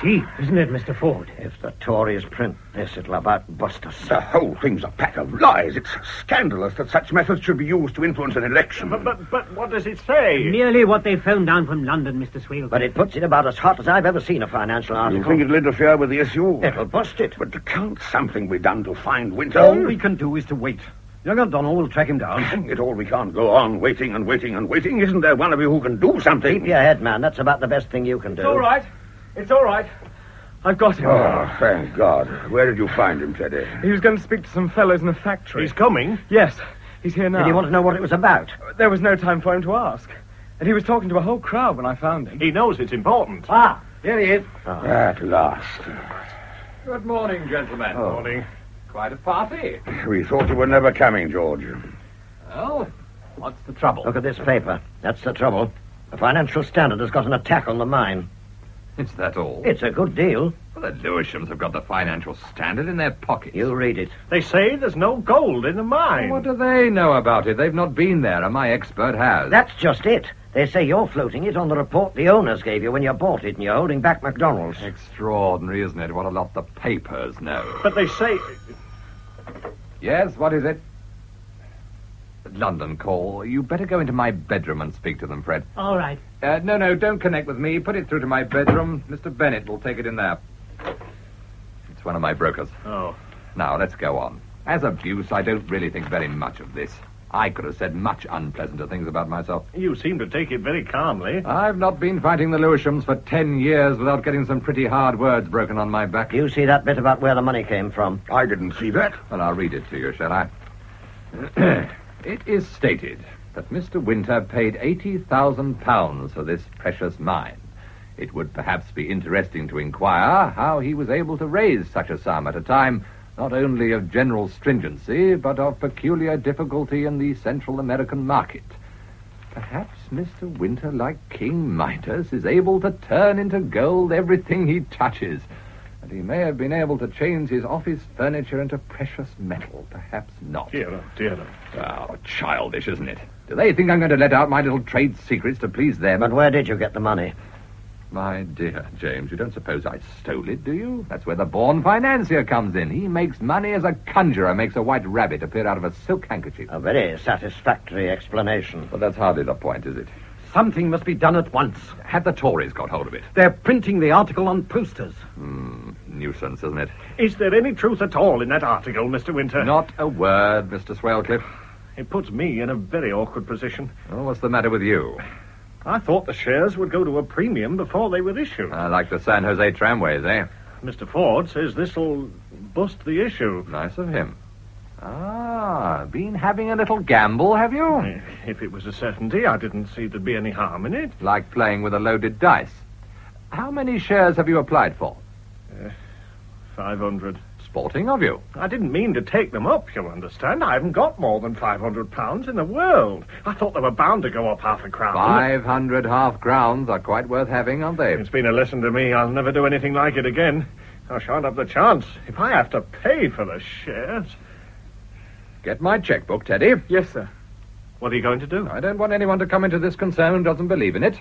Steep, isn't it, Mr. Ford? if the Tories print this, it'll about bust us. The whole thing's a pack of lies. It's scandalous that such methods should be used to influence an election. But, but, but what does it say? Merely what they phoned down from London, Mr. Swale. But it puts it about as hot as I've ever seen a financial article. You article. think it'll interfere with the issue? It'll bust it. But can't something be done to find Winter? All we can do is to wait. Young O'Donnell will track him down. Hang it all, we can't go on waiting and waiting and waiting. Isn't there one of you who can do something? Keep your head, man. That's about the best thing you can do. It's all right. It's all right. I've got him. Oh, thank God. Where did you find him, Teddy? He was going to speak to some fellows in the factory. He's coming. Yes, he's here now. Did you want to know what it was about? There was no time for him to ask. And he was talking to a whole crowd when I found him. He knows it's important. Ah, Here he is. At last. Good morning, gentlemen. Oh. Morning. Quite a party. We thought you were never coming, George. Well, what's the trouble? Look at this paper. That's the trouble. The Financial Standard has got an attack on the mine. Is that all? It's a good deal. Well, the Lewishams have got the financial standard in their pocket. You read it. They say there's no gold in the mine. What do they know about it? They've not been there, and my expert has. That's just it. They say you're floating it on the report the owners gave you when you bought it and you're holding back MacDonald's. Extraordinary, isn't it? What a lot the papers know. But they say. Yes, what is it? London call. You better go into my bedroom and speak to them, Fred. All right. Uh, no, no, don't connect with me. Put it through to my bedroom. Mr. Bennett will take it in there. It's one of my brokers. Oh. Now, let's go on. As abuse, I don't really think very much of this. I could have said much unpleasanter things about myself. You seem to take it very calmly. I've not been fighting the Lewishams for ten years without getting some pretty hard words broken on my back. You see that bit about where the money came from? I didn't see that. Well, I'll read it to you, shall I? (clears throat) it is stated that Mr. Winter paid £80,000 for this precious mine. It would perhaps be interesting to inquire how he was able to raise such a sum at a time not only of general stringency, but of peculiar difficulty in the Central American market. Perhaps Mr. Winter, like King Midas, is able to turn into gold everything he touches. And he may have been able to change his office furniture into precious metal. Perhaps not. Dear, oh, dear. oh. Oh, childish, isn't it? Do they think I'm going to let out my little trade secrets to please them? But where did you get the money? My dear James, you don't suppose I stole it, do you? That's where the born financier comes in. He makes money as a conjurer makes a white rabbit appear out of a silk handkerchief. A very satisfactory explanation. But that's hardly the point, is it? Something must be done at once. Had the Tories got hold of it? They're printing the article on posters. Hmm, nuisance, isn't it? Is there any truth at all in that article, Mr. Winter? Not a word, Mr. Swalecliffe. It puts me in a very awkward position. Well, what's the matter with you? I thought the shares would go to a premium before they were issued. Uh, like the San Jose tramways, eh? Mr. Ford says this'll bust the issue. Nice of him. Ah, been having a little gamble, have you? If it was a certainty, I didn't see there'd be any harm in it. Like playing with a loaded dice. How many shares have you applied for? Uh, 500. Sporting of you. I didn't mean to take them up, you'll understand. I haven't got more than 500 pounds in the world. I thought they were bound to go up half a crown. 500 half crowns are quite worth having, aren't they? It's been a lesson to me. I'll never do anything like it again. I shan't have the chance if I have to pay for the shares. Get my checkbook, Teddy. Yes, sir. What are you going to do? I don't want anyone to come into this concern who doesn't believe in it.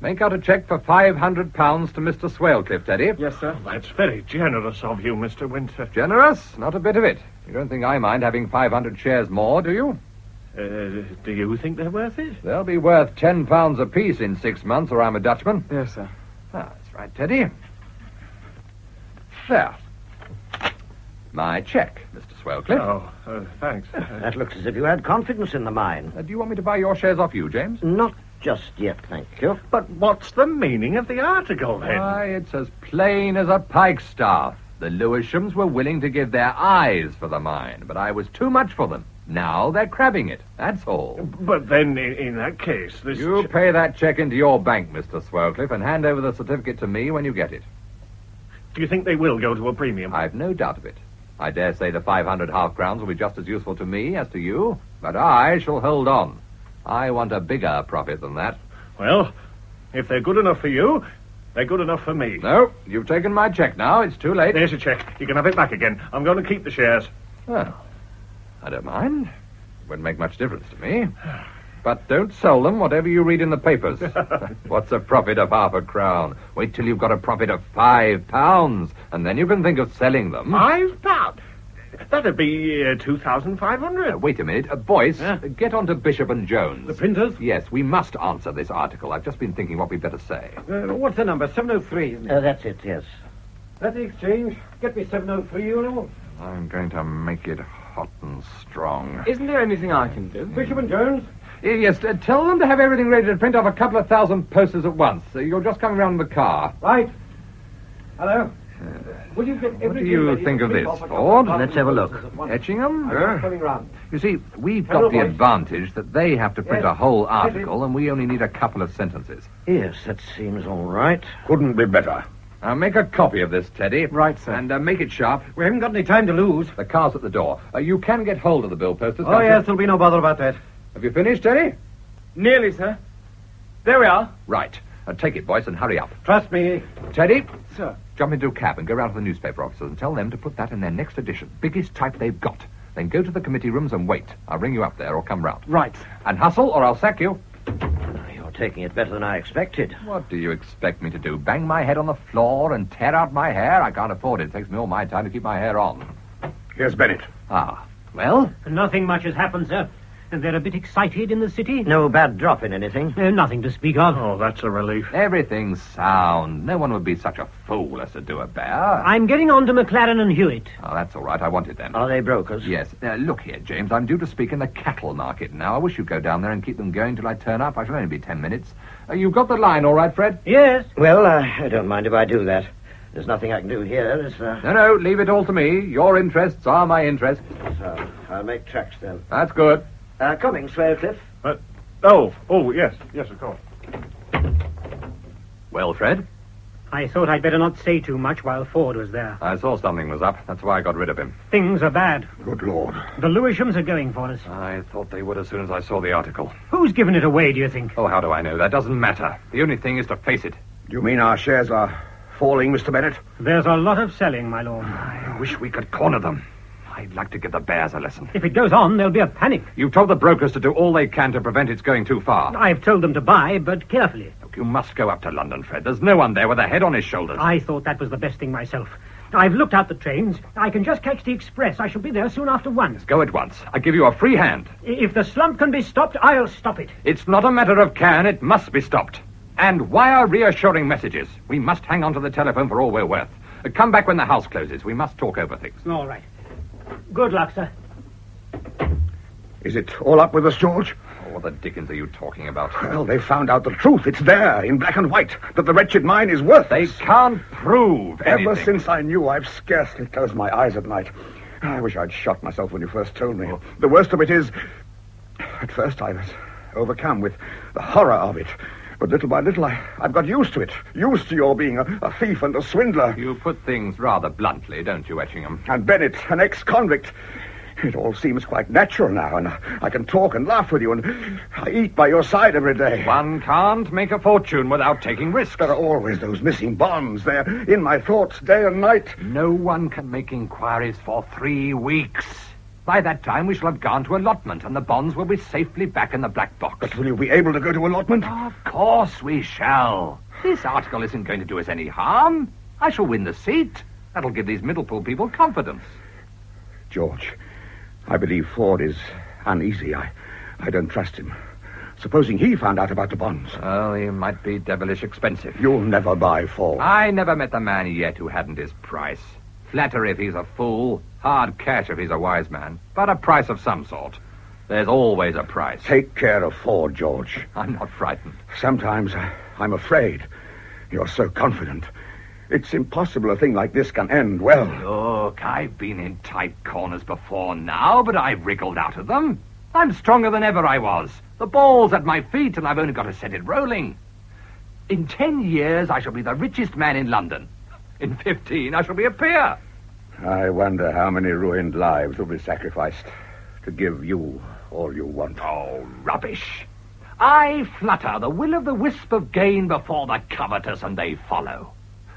Make out a check for five hundred pounds to Mr. Swalecliffe, Teddy. Yes, sir. That's very generous of you, Mr. Winter. Generous? Not a bit of it. You don't think I mind having five hundred shares more, do you? Uh, do you think they're worth it? They'll be worth ten pounds apiece in six months, or I'm a Dutchman. Yes, sir. Ah, that's right, Teddy. There. My check, Mr. Swalecliffe. Oh, uh, thanks. (laughs) That looks as if you had confidence in the mine. Uh, do you want me to buy your shares off you, James? Not just yet, thank you. but what's the meaning of the article, then? Why, it's as plain as a pikestaff. The Lewishams were willing to give their eyes for the mine, but I was too much for them. Now they're crabbing it. That's all. But then, in, in that case, this... You ch- pay that check into your bank, Mr. Swalecliffe, and hand over the certificate to me when you get it. Do you think they will go to a premium? I've no doubt of it. I dare say the 500 half crowns will be just as useful to me as to you, but I shall hold on. I want a bigger profit than that. Well, if they're good enough for you, they're good enough for me. No, you've taken my check now. It's too late. There's your check. You can have it back again. I'm going to keep the shares. Well, I don't mind. It Wouldn't make much difference to me. But don't sell them, whatever you read in the papers. (laughs) What's a profit of half a crown? Wait till you've got a profit of five pounds, and then you can think of selling them. Five pounds? That'd be uh, 2,500. Uh, wait a minute. Uh, Boyce, uh, get on to Bishop and Jones. The printers? Yes, we must answer this article. I've just been thinking what we'd better say. Uh, what's the number? 703, isn't it? Uh, that's it, yes. That's the exchange. Get me 703, you know. I'm going to make it hot and strong. Isn't there anything I can do? Bishop and Jones? Uh, Yes, uh, tell them to have everything ready to print off a couple of thousand posters at once. Uh, you're just coming round in the car. Right. Hello? What do you think of this, Ford? Let's have a look. Etchingham? Coming round. You see, we've got the advantage that they have to print a whole article and we only need a couple of sentences. Yes, that seems all right. Couldn't be better. Now, make a copy of this, Teddy. Right, sir. And uh, make it sharp. We haven't got any time to lose. The car's at the door. Uh, you can get hold of the bill posters. Oh, can't you? yes, there'll be no bother about that. Have you finished, Teddy? Nearly, sir. There we are. Right. Uh, take it, boys, and hurry up. Trust me. Teddy, Sir. jump into a cab and go round to the newspaper offices and tell them to put that in their next edition. Biggest type they've got. Then go to the committee rooms and wait. I'll ring you up there or come round. Right. And hustle or I'll sack you. You're taking it better than I expected. What do you expect me to do? Bang my head on the floor and tear out my hair? I can't afford it. It takes me all my time to keep my hair on. Here's Bennett. Ah. Well? Nothing much has happened, sir. And they're a bit excited in the city. No bad drop in anything. Uh, nothing to speak of. Oh, that's a relief. Everything's sound. No one would be such a fool as to do a bear. I'm getting on to McLaren and Hewitt. Oh, that's all right. I wanted them. Are they brokers? Yes. Uh, look here, James. I'm due to speak in the cattle market now. I wish you'd go down there and keep them going till I turn up. I shall only be ten minutes. Uh, you've got the line all right, Fred? Yes. Well, uh, I don't mind if I do that. There's nothing I can do here. Is, uh, No, no. Leave it all to me. Your interests are my interests. so I'll make tracks then. That's good. Uh, coming, Swalecliffe. Oh, oh, yes, yes, of course. Well, Fred, I thought I'd better not say too much while Ford was there. I saw something was up. That's why I got rid of him. Things are bad. Good Lord. The Lewishams are going for us. I thought they would as soon as I saw the article. Who's given it away, do you think? Oh, how do I know? That doesn't matter. The only thing is to face it. Do you mean our shares are falling, Mr. Bennett? There's a lot of selling, my lord. I wish we could corner them. I'd like to give the bears a lesson. If it goes on, there'll be a panic. You've told the brokers to do all they can to prevent its going too far. I've told them to buy, but carefully. Look, you must go up to London, Fred. There's no one there with a head on his shoulders. I thought that was the best thing myself. I've looked out the trains. I can just catch the express. I shall be there soon after one. Go at once. I give you a free hand. If the slump can be stopped, I'll stop it. It's not a matter of can, it must be stopped. And wire reassuring messages. We must hang on to the telephone for all we're worth. Uh, come back when the house closes. We must talk over things. All right. Good luck, sir. Is it all up with us, George? Oh, what the dickens are you talking about? Well, they found out the truth. It's there, in black and white, that the wretched mine is worthless. They can't prove Ever anything. since I knew, I've scarcely closed my eyes at night. I wish I'd shot myself when you first told me. Oh. The worst of it is, at first I was overcome with the horror of it. But little by little, I, I've got used to it. Used to your being a, a thief and a swindler. You put things rather bluntly, don't you, Etchingham? And Bennett, an ex-convict. It all seems quite natural now, and I can talk and laugh with you, and I eat by your side every day. One can't make a fortune without taking risks. There are always those missing bonds. They're in my thoughts day and night. No one can make inquiries for three weeks. By that time, we shall have gone to allotment, and the bonds will be safely back in the black box. But will you be able to go to allotment? Of course we shall. This article isn't going to do us any harm. I shall win the seat. That'll give these Middlepool people confidence. George, I believe Ford is uneasy. I, I don't trust him. Supposing he found out about the bonds. Well, he might be devilish expensive. You'll never buy Ford. I never met the man yet who hadn't his price. Flattery if he's a fool, hard cash if he's a wise man, but a price of some sort. There's always a price. Take care of Ford, George. I'm not frightened. Sometimes I, I'm afraid. You're so confident. It's impossible a thing like this can end well. Look, I've been in tight corners before now, but I've wriggled out of them. I'm stronger than ever I was. The ball's at my feet, and I've only got to set it rolling. In ten years, I shall be the richest man in London. In fifteen, I shall be a peer. I wonder how many ruined lives will be sacrificed to give you all you want. Oh, rubbish. I flutter the will of the wisp of gain before the covetous, and they follow.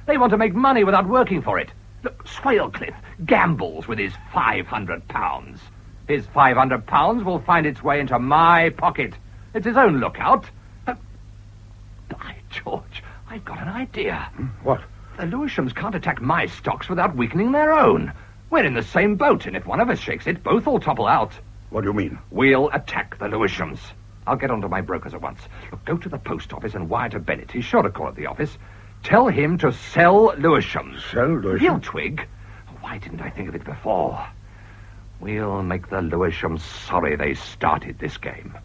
They want to make money without working for it. Look, Swalecliffe gambles with his 500 pounds. His 500 pounds will find its way into my pocket. It's his own lookout. Uh, by George, I've got an idea. What? The Lewishams can't attack my stocks without weakening their own. We're in the same boat, and if one of us shakes it, both will topple out. What do you mean? We'll attack the Lewishams. I'll get on to my brokers at once. Look, go to the post office and wire to Bennett. He's sure to call at the office. Tell him to sell Lewishams. Sell Lewishams? He'll twig. Why didn't I think of it before? We'll make the Lewishams sorry they started this game.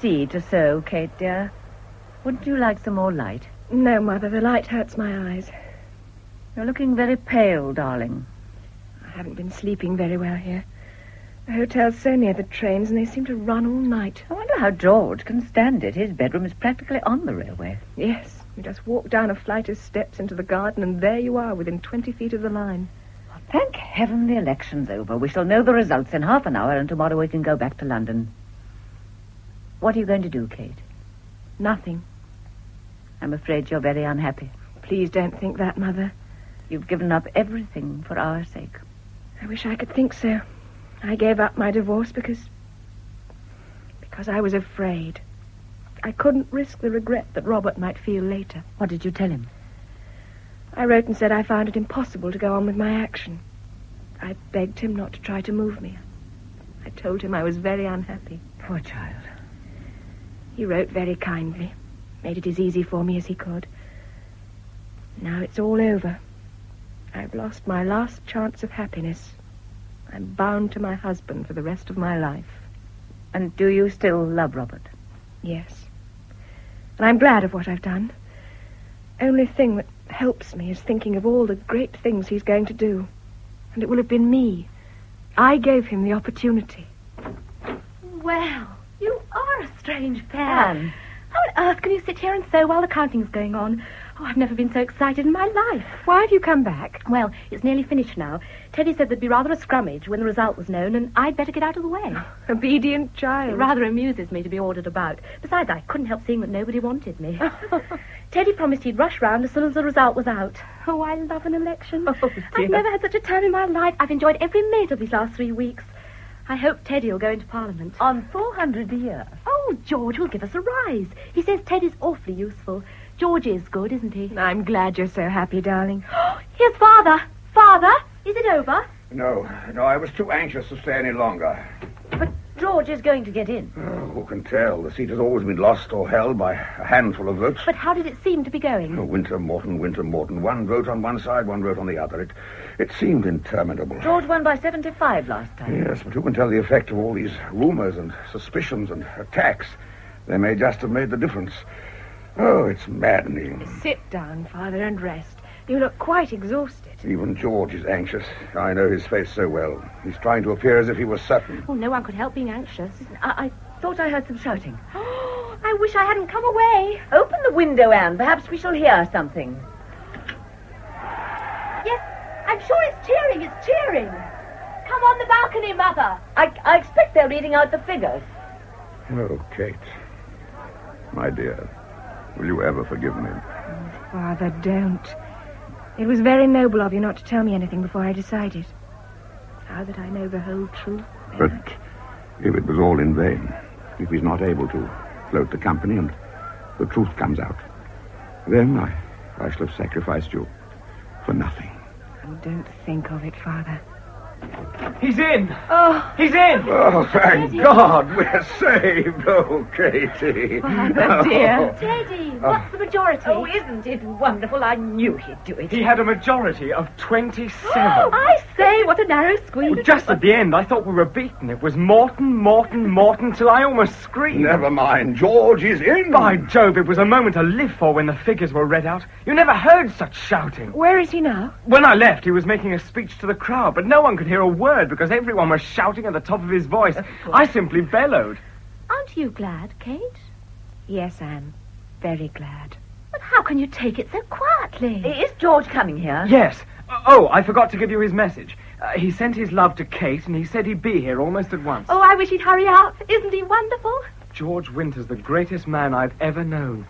See to sew, Kate, dear? Wouldn't you like some more light? No, Mother, the light hurts my eyes. You're looking very pale, darling. I haven't been sleeping very well here. The hotel's so near the trains, and they seem to run all night. I wonder how George can stand it. His bedroom is practically on the railway. Yes, you just walk down a flight of steps into the garden, and there you are, within 20 feet of the line. Thank heaven the election's over. We shall know the results in half an hour, and tomorrow we can go back to London. What are you going to do, Kate? Nothing. I'm afraid you're very unhappy. Please don't think that, Mother. You've given up everything for our sake. I wish I could think so. I gave up my divorce because. because I was afraid. I couldn't risk the regret that Robert might feel later. What did you tell him? I wrote and said I found it impossible to go on with my action. I begged him not to try to move me. I told him I was very unhappy. Poor child. He wrote very kindly, made it as easy for me as he could. Now it's all over. I've lost my last chance of happiness. I'm bound to my husband for the rest of my life. And do you still love Robert? Yes. And I'm glad of what I've done. Only thing that helps me is thinking of all the great things he's going to do. And it will have been me. I gave him the opportunity. Well, you are a strange pair. Anne. How on earth can you sit here and sew while the counting's going on? Oh, I've never been so excited in my life. Why have you come back? Well, it's nearly finished now. Teddy said there'd be rather a scrummage when the result was known, and I'd better get out of the way. (laughs) Obedient child. It rather amuses me to be ordered about. Besides, I couldn't help seeing that nobody wanted me. (laughs) Teddy promised he'd rush round as soon as the result was out. Oh, I love an election. Oh, dear. I've never had such a time in my life. I've enjoyed every minute of these last three weeks. I hope Teddy will go into Parliament. On 400 a year. Oh, George will give us a rise. He says Teddy's awfully useful. George is good, isn't he? I'm glad you're so happy, darling. (gasps) Here's Father. Father, is it over? No, no, I was too anxious to stay any longer. But George is going to get in. Oh, who can tell? The seat has always been lost or held by a handful of votes. But how did it seem to be going? Oh, Winter Morton, Winter Morton. One vote on one side, one vote on the other. It, it seemed interminable. George won by 75 last time. Yes, but who can tell the effect of all these rumors and suspicions and attacks? They may just have made the difference. Oh, it's maddening. Sit down, Father, and rest. You look quite exhausted. Even George is anxious. I know his face so well. He's trying to appear as if he was certain. Oh, no one could help being anxious. I, I thought I heard some shouting. Oh, (gasps) I wish I hadn't come away. Open the window, Anne. Perhaps we shall hear something. Yes, I'm sure it's cheering. It's cheering. Come on the balcony, Mother. I, I expect they're reading out the figures. Oh, Kate. My dear, will you ever forgive me? Father, don't. It was very noble of you not to tell me anything before I decided. Now that I know the whole truth. But if it was all in vain, if he's not able to float the company and the truth comes out, then I, I shall have sacrificed you for nothing. Oh, don't think of it, Father. He's in. Oh, He's in. Oh, thank God, we're saved. Oh, Katie. Father, oh. dear. Teddy, oh. what's the majority? Oh, isn't it wonderful? I knew he'd do it. He had a majority of 27. (gasps) I say, what a narrow squeeze. Well, just at the end, I thought we were beaten. It was Morton, Morton, Morton, till I almost screamed. Never mind. George is in. By Jove, it was a moment to live for when the figures were read out. You never heard such shouting. Where is he now? When I left, he was making a speech to the crowd, but no one could hear a word because everyone was shouting at the top of his voice. I simply bellowed. Aren't you glad, Kate? Yes, Anne. Very glad. But how can you take it so quietly? Is George coming here? Yes. Oh, I forgot to give you his message. Uh, he sent his love to Kate, and he said he'd be here almost at once. Oh, I wish he'd hurry up. Isn't he wonderful? George Winter's the greatest man I've ever known.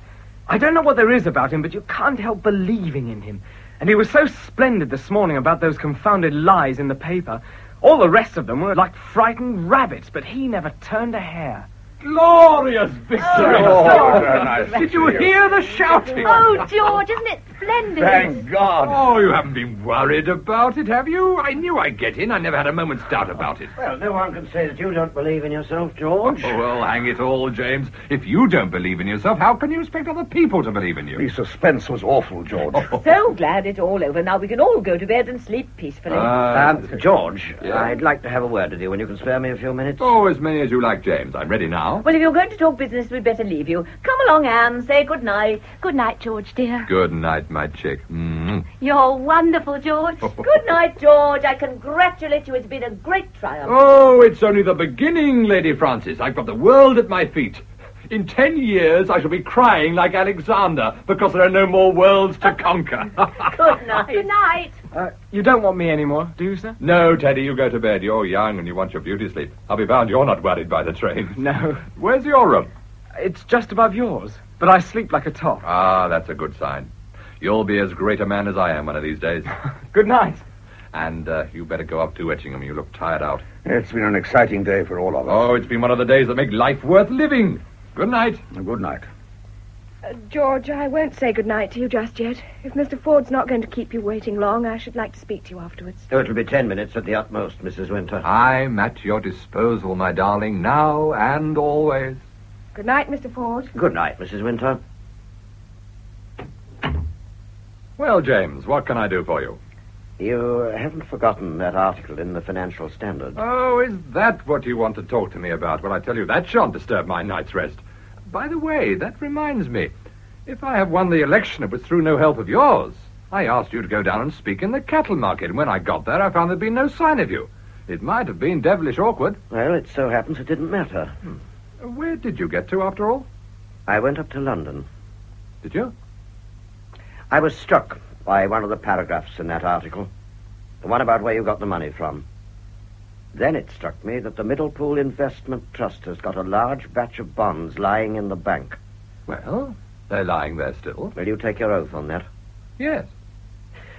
I don't know what there is about him, but you can't help believing in him. And he was so splendid this morning about those confounded lies in the paper. All the rest of them were like frightened rabbits, but he never turned a hair. Glorious victory! Oh, very nice Did to you see you. hear the shouting? Oh, George, isn't it splendid? Thank God. Oh, you haven't been worried about it, have you? I knew I'd get in. I never had a moment's doubt about it. Well, no one can say that you don't believe in yourself, George. Oh, well, hang it all, James. If you don't believe in yourself, how can you expect other people to believe in you? The suspense was awful, George. So glad it's all over. Now we can all go to bed and sleep peacefully. Uh, Um, George, Yeah? I'd like to have a word with you when you can spare me a few minutes. oh, as many as you like, James. I'm ready now. now. Well, if you're going to talk business, we'd better leave you. Come along, Anne. Say good night. Good night, George, dear. Good night, my chick. Mm. You're wonderful, George. (laughs) Good night, George. I congratulate you. It's been a great triumph. Oh, it's only the beginning, Lady Francis. I've got the world at my feet. In ten years, I shall be crying like Alexander because there are no more worlds to conquer. (laughs) Good night. Good night. Uh, you don't want me anymore, do you, sir? no, Teddy, you go to bed. You're young and you want your beauty sleep. I'll be bound you're not worried by the train. (laughs) No. Where's your room? It's just above yours, but I sleep like a top. Ah, that's a good sign. You'll be as great a man as I am one of these days. (laughs) Good night. And uh, you better go up to Etchingham. You look tired out. It's been an exciting day for all of us. Oh, it's been one of the days that make life worth living. Good night. Good night. Uh, George, I won't say good night to you just yet. If Mr. Ford's not going to keep you waiting long, I should like to speak to you afterwards. Oh, it'll be ten minutes at the utmost, Mrs. Winter. I'm at your disposal, my darling, now and always. Good night, Mr. Ford. Good night, Mrs. Winter. Well, James, what can I do for you? You haven't forgotten that article in the Financial Standard. Oh, is that what you want to talk to me about? Well, I tell you, that shan't disturb my night's rest. By the way, that reminds me. If I have won the election, it was through no help of yours. I asked you to go down and speak in the cattle market, and when I got there, I found there'd been no sign of you. It might have been devilish awkward. Well, it so happens it didn't matter. Hmm. Where did you get to, after all? I went up to London. Did you? I was struck by one of the paragraphs in that article. The one about where you got the money from. Then it struck me that the Middlepool Investment Trust has got a large batch of bonds lying in the bank. Well, they're lying there still. Will you take your oath on that? Yes.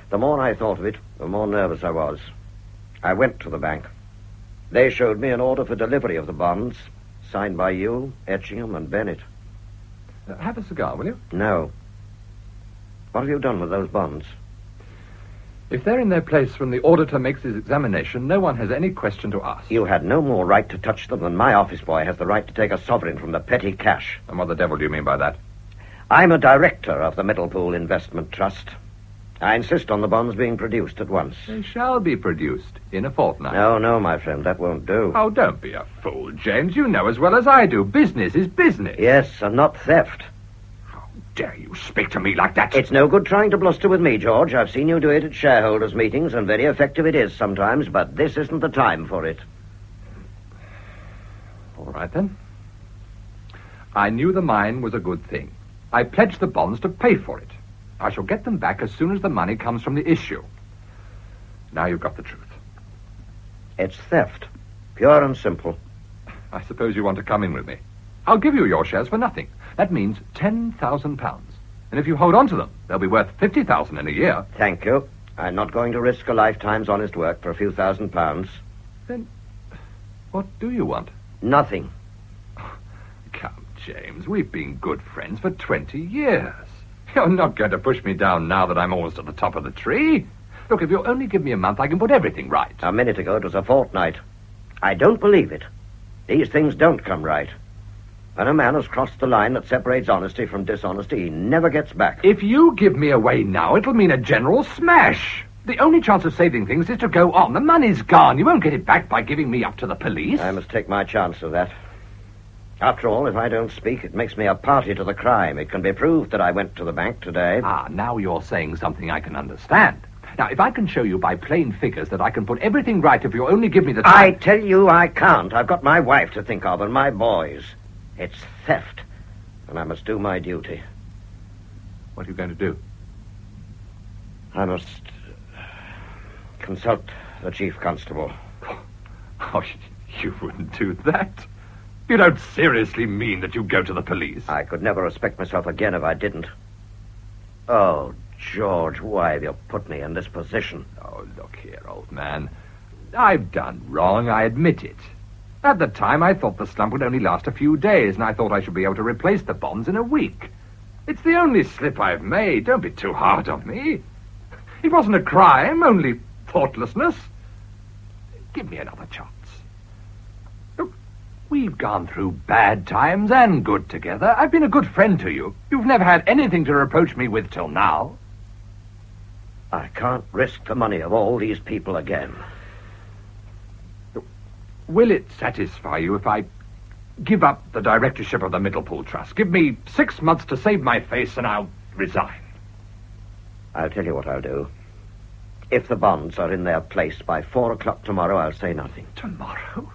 The more I thought of it, the more nervous I was. I went to the bank. They showed me an order for delivery of the bonds, signed by you, Etchingham, and Bennett. Uh, have a cigar, will you? No. What have you done with those bonds? If they're in their place when the auditor makes his examination, no one has any question to ask. You had no more right to touch them than my office boy has the right to take a sovereign from the petty cash. And what the devil do you mean by that? I'm a director of the Middlepool Investment Trust. I insist on the bonds being produced at once. They shall be produced in a fortnight. No, no, my friend, that won't do. Oh, don't be a fool, James. You know as well as I do. Business is business. Yes, and not theft. Dare you speak to me like that? It's no good trying to bluster with me, George. I've seen you do it at shareholders' meetings, and very effective it is sometimes, but this isn't the time for it. All right, then. I knew the mine was a good thing. I pledged the bonds to pay for it. I shall get them back as soon as the money comes from the issue. Now you've got the truth. It's theft. Pure and simple. I suppose you want to come in with me. I'll give you your shares for nothing. That means ten thousand pounds. And if you hold on to them, they'll be worth fifty thousand in a year. Thank you. I'm not going to risk a lifetime's honest work for a few thousand pounds. Then what do you want? Nothing. Come, James, we've been good friends for twenty years. You're not going to push me down now that I'm almost at the top of the tree. Look, if you'll only give me a month, I can put everything right. A minute ago, it was a fortnight. I don't believe it. These things don't come right. When a man has crossed the line that separates honesty from dishonesty, he never gets back. If you give me away now, it'll mean a general smash. The only chance of saving things is to go on. The money's gone. You won't get it back by giving me up to the police. I must take my chance of that. After all, if I don't speak, it makes me a party to the crime. It can be proved that I went to the bank today. Ah, now you're saying something I can understand. Now, if I can show you by plain figures that I can put everything right if you only give me the time... I tell you I can't. I've got my wife to think of and my boys. It's theft, and I must do my duty. What are you going to do? I must consult the chief constable. Oh, (laughs) you wouldn't do that. You don't seriously mean that you go to the police. I could never respect myself again if I didn't. Oh, George, why have you put me in this position? Oh, look here, old man. I've done wrong, I admit it. At the time, I thought the slump would only last a few days, and I thought I should be able to replace the bonds in a week. It's the only slip I've made. Don't be too hard on me. It wasn't a crime, only thoughtlessness. Give me another chance. Look, we've gone through bad times and good together. I've been a good friend to you. You've never had anything to reproach me with till now. I can't risk the money of all these people again. Will it satisfy you if I give up the directorship of the Middlepool Trust. Give me six months to save my face, and I'll resign. I'll tell you what I'll do. If the bonds are in their place by four o'clock tomorrow, I'll say nothing. Tomorrow?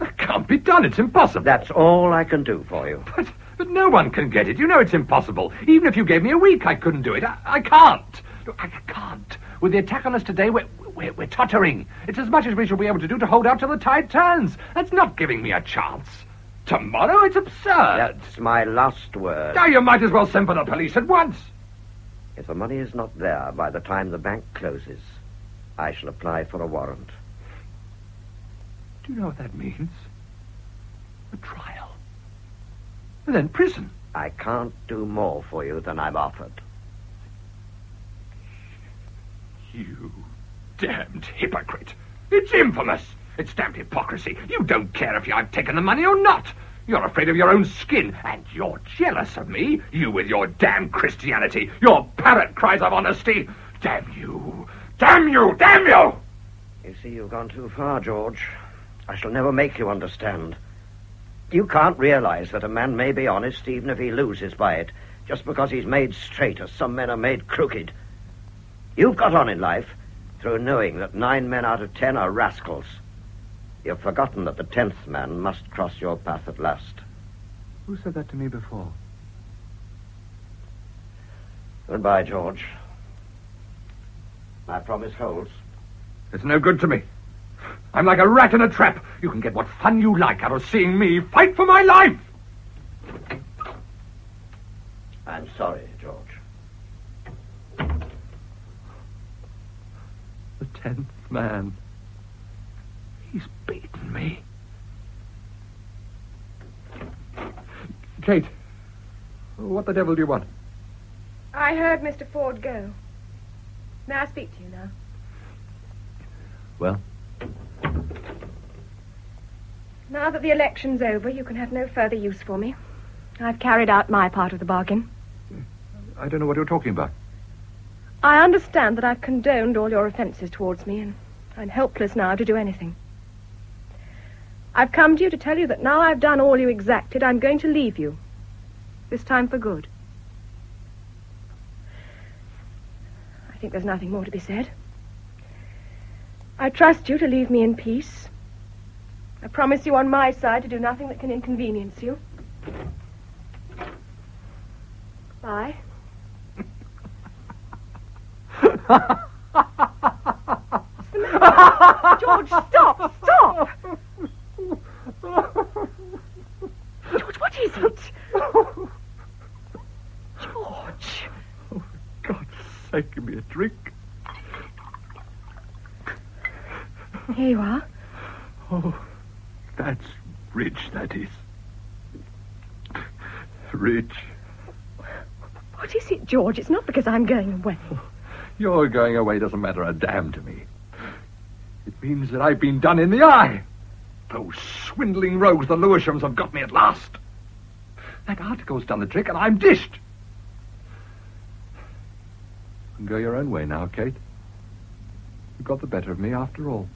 That can't be done. It's impossible. That's all I can do for you. But, but no one can get it. You know it's impossible. Even if you gave me a week, I couldn't do it. I, I can't. Look, I can't. With the attack on us today, we're, we're, we're tottering. It's as much as we shall be able to do to hold out till the tide turns. That's not giving me a chance. Tomorrow? It's absurd. That's my last word. Now you might as well send for the police at once. If the money is not there by the time the bank closes, I shall apply for a warrant. Do you know what that means? A trial. And then prison. I can't do more for you than I've offered. You damned hypocrite. It's infamous. It's damned hypocrisy. You don't care if I've taken the money or not. You're afraid of your own skin, and you're jealous of me. You with your damn Christianity, your parrot cries of honesty. Damn you! Damn you! Damn you! You see, you've gone too far, George. I shall never make you understand. You can't realize that a man may be honest even if he loses by it, just because he's made straight as some men are made crooked. You've got on in life through knowing that nine men out of ten are rascals. You've forgotten that the tenth man must cross your path at last. Who said that to me before? Goodbye, George. My promise holds. It's no good to me. I'm like a rat in a trap. You can get what fun you like out of seeing me fight for my life. I'm sorry, George. The tenth man. He's beaten me. Kate, what the devil do you want? I heard Mr. Ford go. May I speak to you now? Well? Now that the election's over, you can have no further use for me. I've carried out my part of the bargain. I don't know what you're talking about. I understand that I've condoned all your offences towards me, and I'm helpless now to do anything. I've come to you to tell you that now I've done all you exacted, I'm going to leave you. This time for good. I think there's nothing more to be said. I trust you to leave me in peace. I promise you on my side to do nothing that can inconvenience you. Bye. What's the matter? (laughs) George, stop! Stop! George, what is it? George. Oh, God's sake, give me a drink. Here you are. Oh, that's rich, that is. Rich. What is it, George? It's not because I'm going away. Oh, Your going away doesn't matter a damn to me. It means that I've been done in the eye. Those swindling rogues, the Lewishams, have got me at last. That article's done the trick, and I'm dished. Can go your own way now, Kate. You got the better of me after all.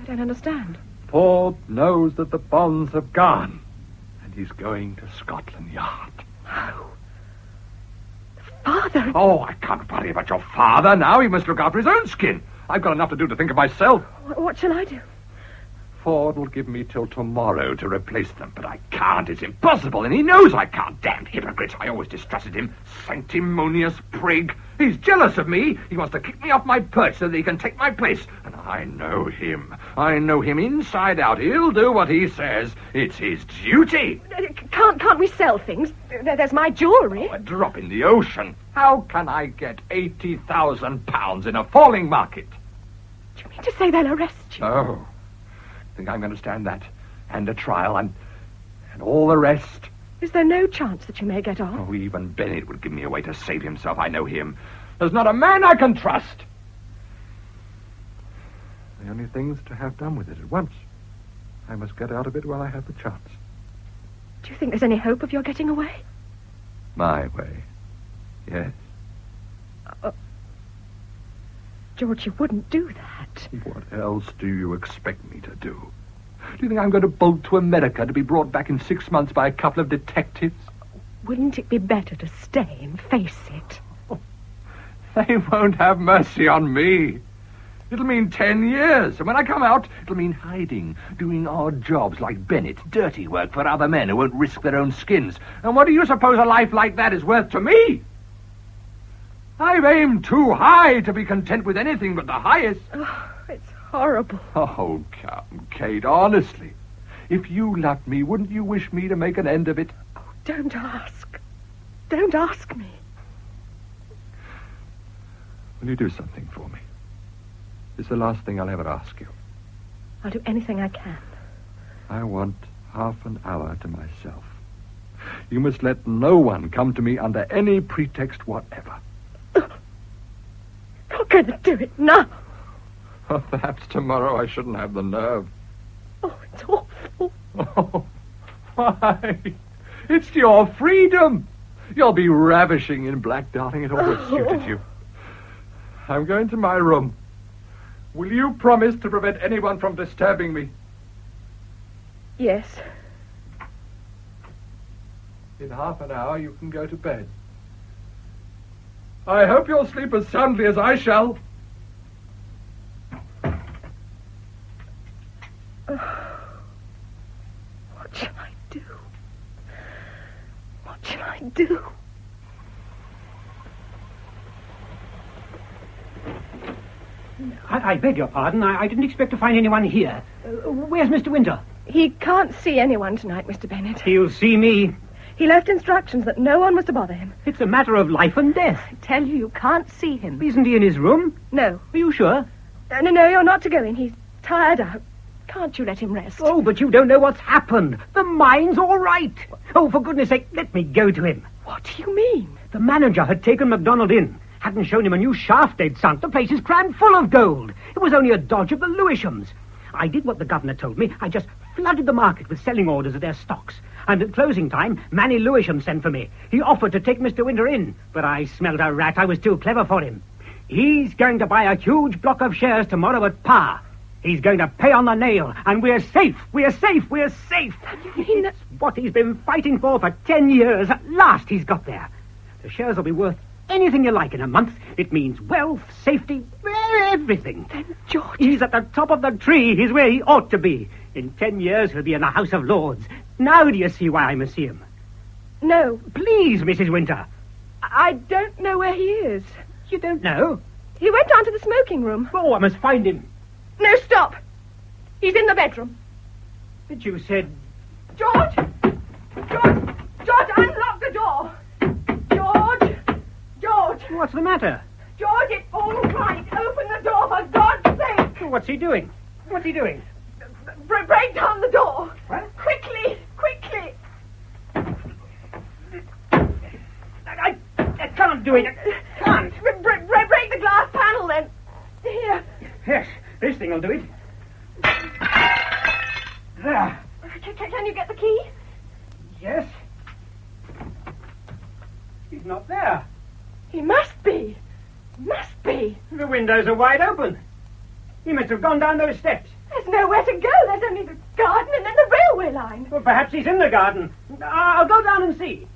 I don't understand. Ford knows that the bonds have gone, and he's going to Scotland Yard. Oh. Father! Oh, I can't worry about your father now. He must look after his own skin. I've got enough to do to think of myself. What, what shall I do? Ford will give me till tomorrow to replace them, but I can't. It's impossible, and he knows I can't. Damned hypocrite. I always distrusted him. Sanctimonious prig. He's jealous of me. He wants to kick me off my perch so that he can take my place. And I know him. I know him inside out. He'll do what he says. It's his duty. Uh, can't, can't we sell things? There's my jewellery. Oh, a drop in the ocean. How can I get eighty thousand pounds in a falling market? Do you mean to say they'll arrest you? Oh, I think I'm going to stand that, and a trial, and and all the rest. Is there no chance that you may get off? Oh, even Bennett would give me a way to save himself. I know him. There's not a man I can trust. The only thing is to have done with it at once. I must get out of it while I have the chance. Do you think there's any hope of your getting away? My way. Yes. Uh, George, you wouldn't do that. What else do you expect me to do? Do you think I'm going to bolt to America to be brought back in six months by a couple of detectives? Wouldn't it be better to stay and face it? (laughs) They won't have mercy on me. It'll mean ten years, and when I come out, it'll mean hiding, doing odd jobs like Bennett, dirty work for other men who won't risk their own skins. And what do you suppose a life like that is worth to me? I've aimed too high to be content with anything but the highest. Oh, horrible. Oh, come, Kate, honestly. If you loved me, wouldn't you wish me to make an end of it? Oh, don't ask. Don't ask me. Will you do something for me? It's the last thing I'll ever ask you. I'll do anything I can. I want half an hour to myself. You must let no one come to me under any pretext whatever. Not going to do it now. Oh, perhaps tomorrow I shouldn't have the nerve. Oh, it's awful. Oh, (laughs) why? It's your freedom. You'll be ravishing in black, darling. It always oh. suited you. I'm going to my room. Will you promise to prevent anyone from disturbing me? Yes. In half an hour, you can go to bed. I hope you'll sleep as soundly as I shall. What shall I do? What shall I do? I, I beg your pardon. I, I didn't expect to find anyone here. Uh, where's Mr. Winter? He can't see anyone tonight, Mr. Bennett. He'll see me. He left instructions that no one was to bother him. It's a matter of life and death. I tell you, you can't see him. Isn't he in his room? No. Are you sure? No, no, no, you're not to go in. He's tired out. Can't you let him rest? Oh, but you don't know what's happened. The mine's all right. Oh, for goodness sake, let me go to him. What do you mean? The manager had taken MacDonald in. Hadn't shown him a new shaft they'd sunk. The place is crammed full of gold. It was only a dodge of the Lewishams. I did what the governor told me. I just flooded the market with selling orders of their stocks. And at closing time, Manny Lewisham sent for me. He offered to take Mr. Winter in, but I smelled a rat. I was too clever for him. He's going to buy a huge block of shares tomorrow at par. He's going to pay on the nail, and we're safe. We're safe. We're safe. You mean It's what he's been fighting for for ten years. At last he's got there. The shares will be worth anything you like in a month. It means wealth, safety, everything. Then, George. He's at the top of the tree. He's where he ought to be. In ten years, he'll be in the House of Lords. Now do you see why I must see him? No, Please, Mrs. Winter. I don't know where he is. You don't know? He went down to the smoking room. Oh, I must find him. No, stop. He's in the bedroom. But you said... George! George! George, unlock the door! George! George! What's the matter? George, it's all right. Open the door, for God's sake! What's he doing? What's he doing? Br- break down the door! What? Quickly! Quickly! I, I can't do it. I can't. Br- br- br- break the glass panel, then. Here. Yes, this thing will do it. There. Can you get the key? Yes. He's not there. He must be. Must be. The windows are wide open. He must have gone down those steps. There's nowhere to go. There's only the garden and then the railway line. Well, perhaps he's in the garden. I'll go down and see.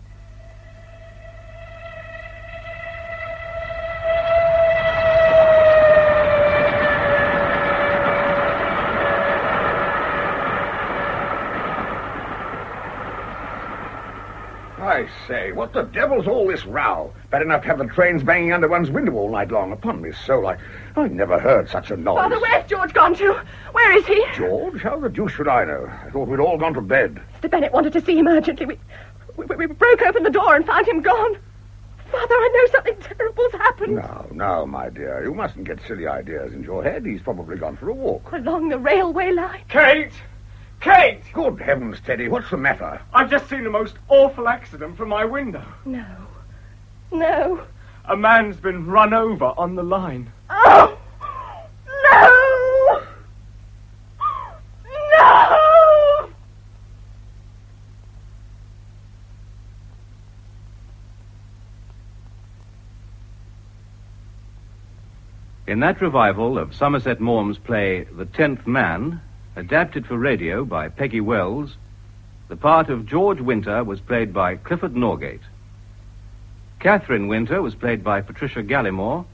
I say, what the devil's all this row? Bad enough to have the trains banging under one's window all night long. Upon me soul, I, I never heard such a noise. Father, where's George gone to? Where is he? George? How the deuce should I know? I thought we'd all gone to bed. Mr. Bennett wanted to see him urgently. We, we, we broke open the door and found him gone. Father, I know something terrible's happened. No, no, my dear. You mustn't get silly ideas into your head. He's probably gone for a walk. Along the railway line. Kate! Kate! Good heavens, Teddy, what's the matter? I've just seen the most awful accident from my window. No. No. A man's been run over on the line. Oh! No! No! In that revival of Somerset Maugham's play The Tenth Man, Adapted for radio by Peggy Wells, the part of George Winter was played by Clifford Norgate. Catherine Winter was played by Patricia Gallimore,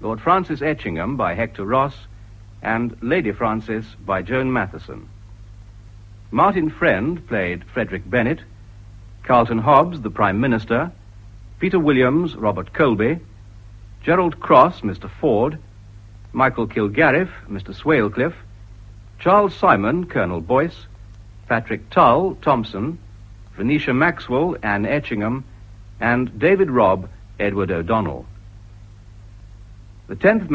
Lord Francis Etchingham by Hector Ross, and Lady Francis by Joan Matheson. Martin Friend played Frederick Bennett, Carlton Hobbs, the Prime Minister, Peter Williams, Robert Colby, Gerald Cross, Mr. Ford, Michael Kilgarriff, Mr. Swalecliffe, Charles Simon, Colonel Boyce, Patrick Tull, Thompson, Venetia Maxwell, Anne Etchingham, and David Robb, Edward O'Donnell. The tenth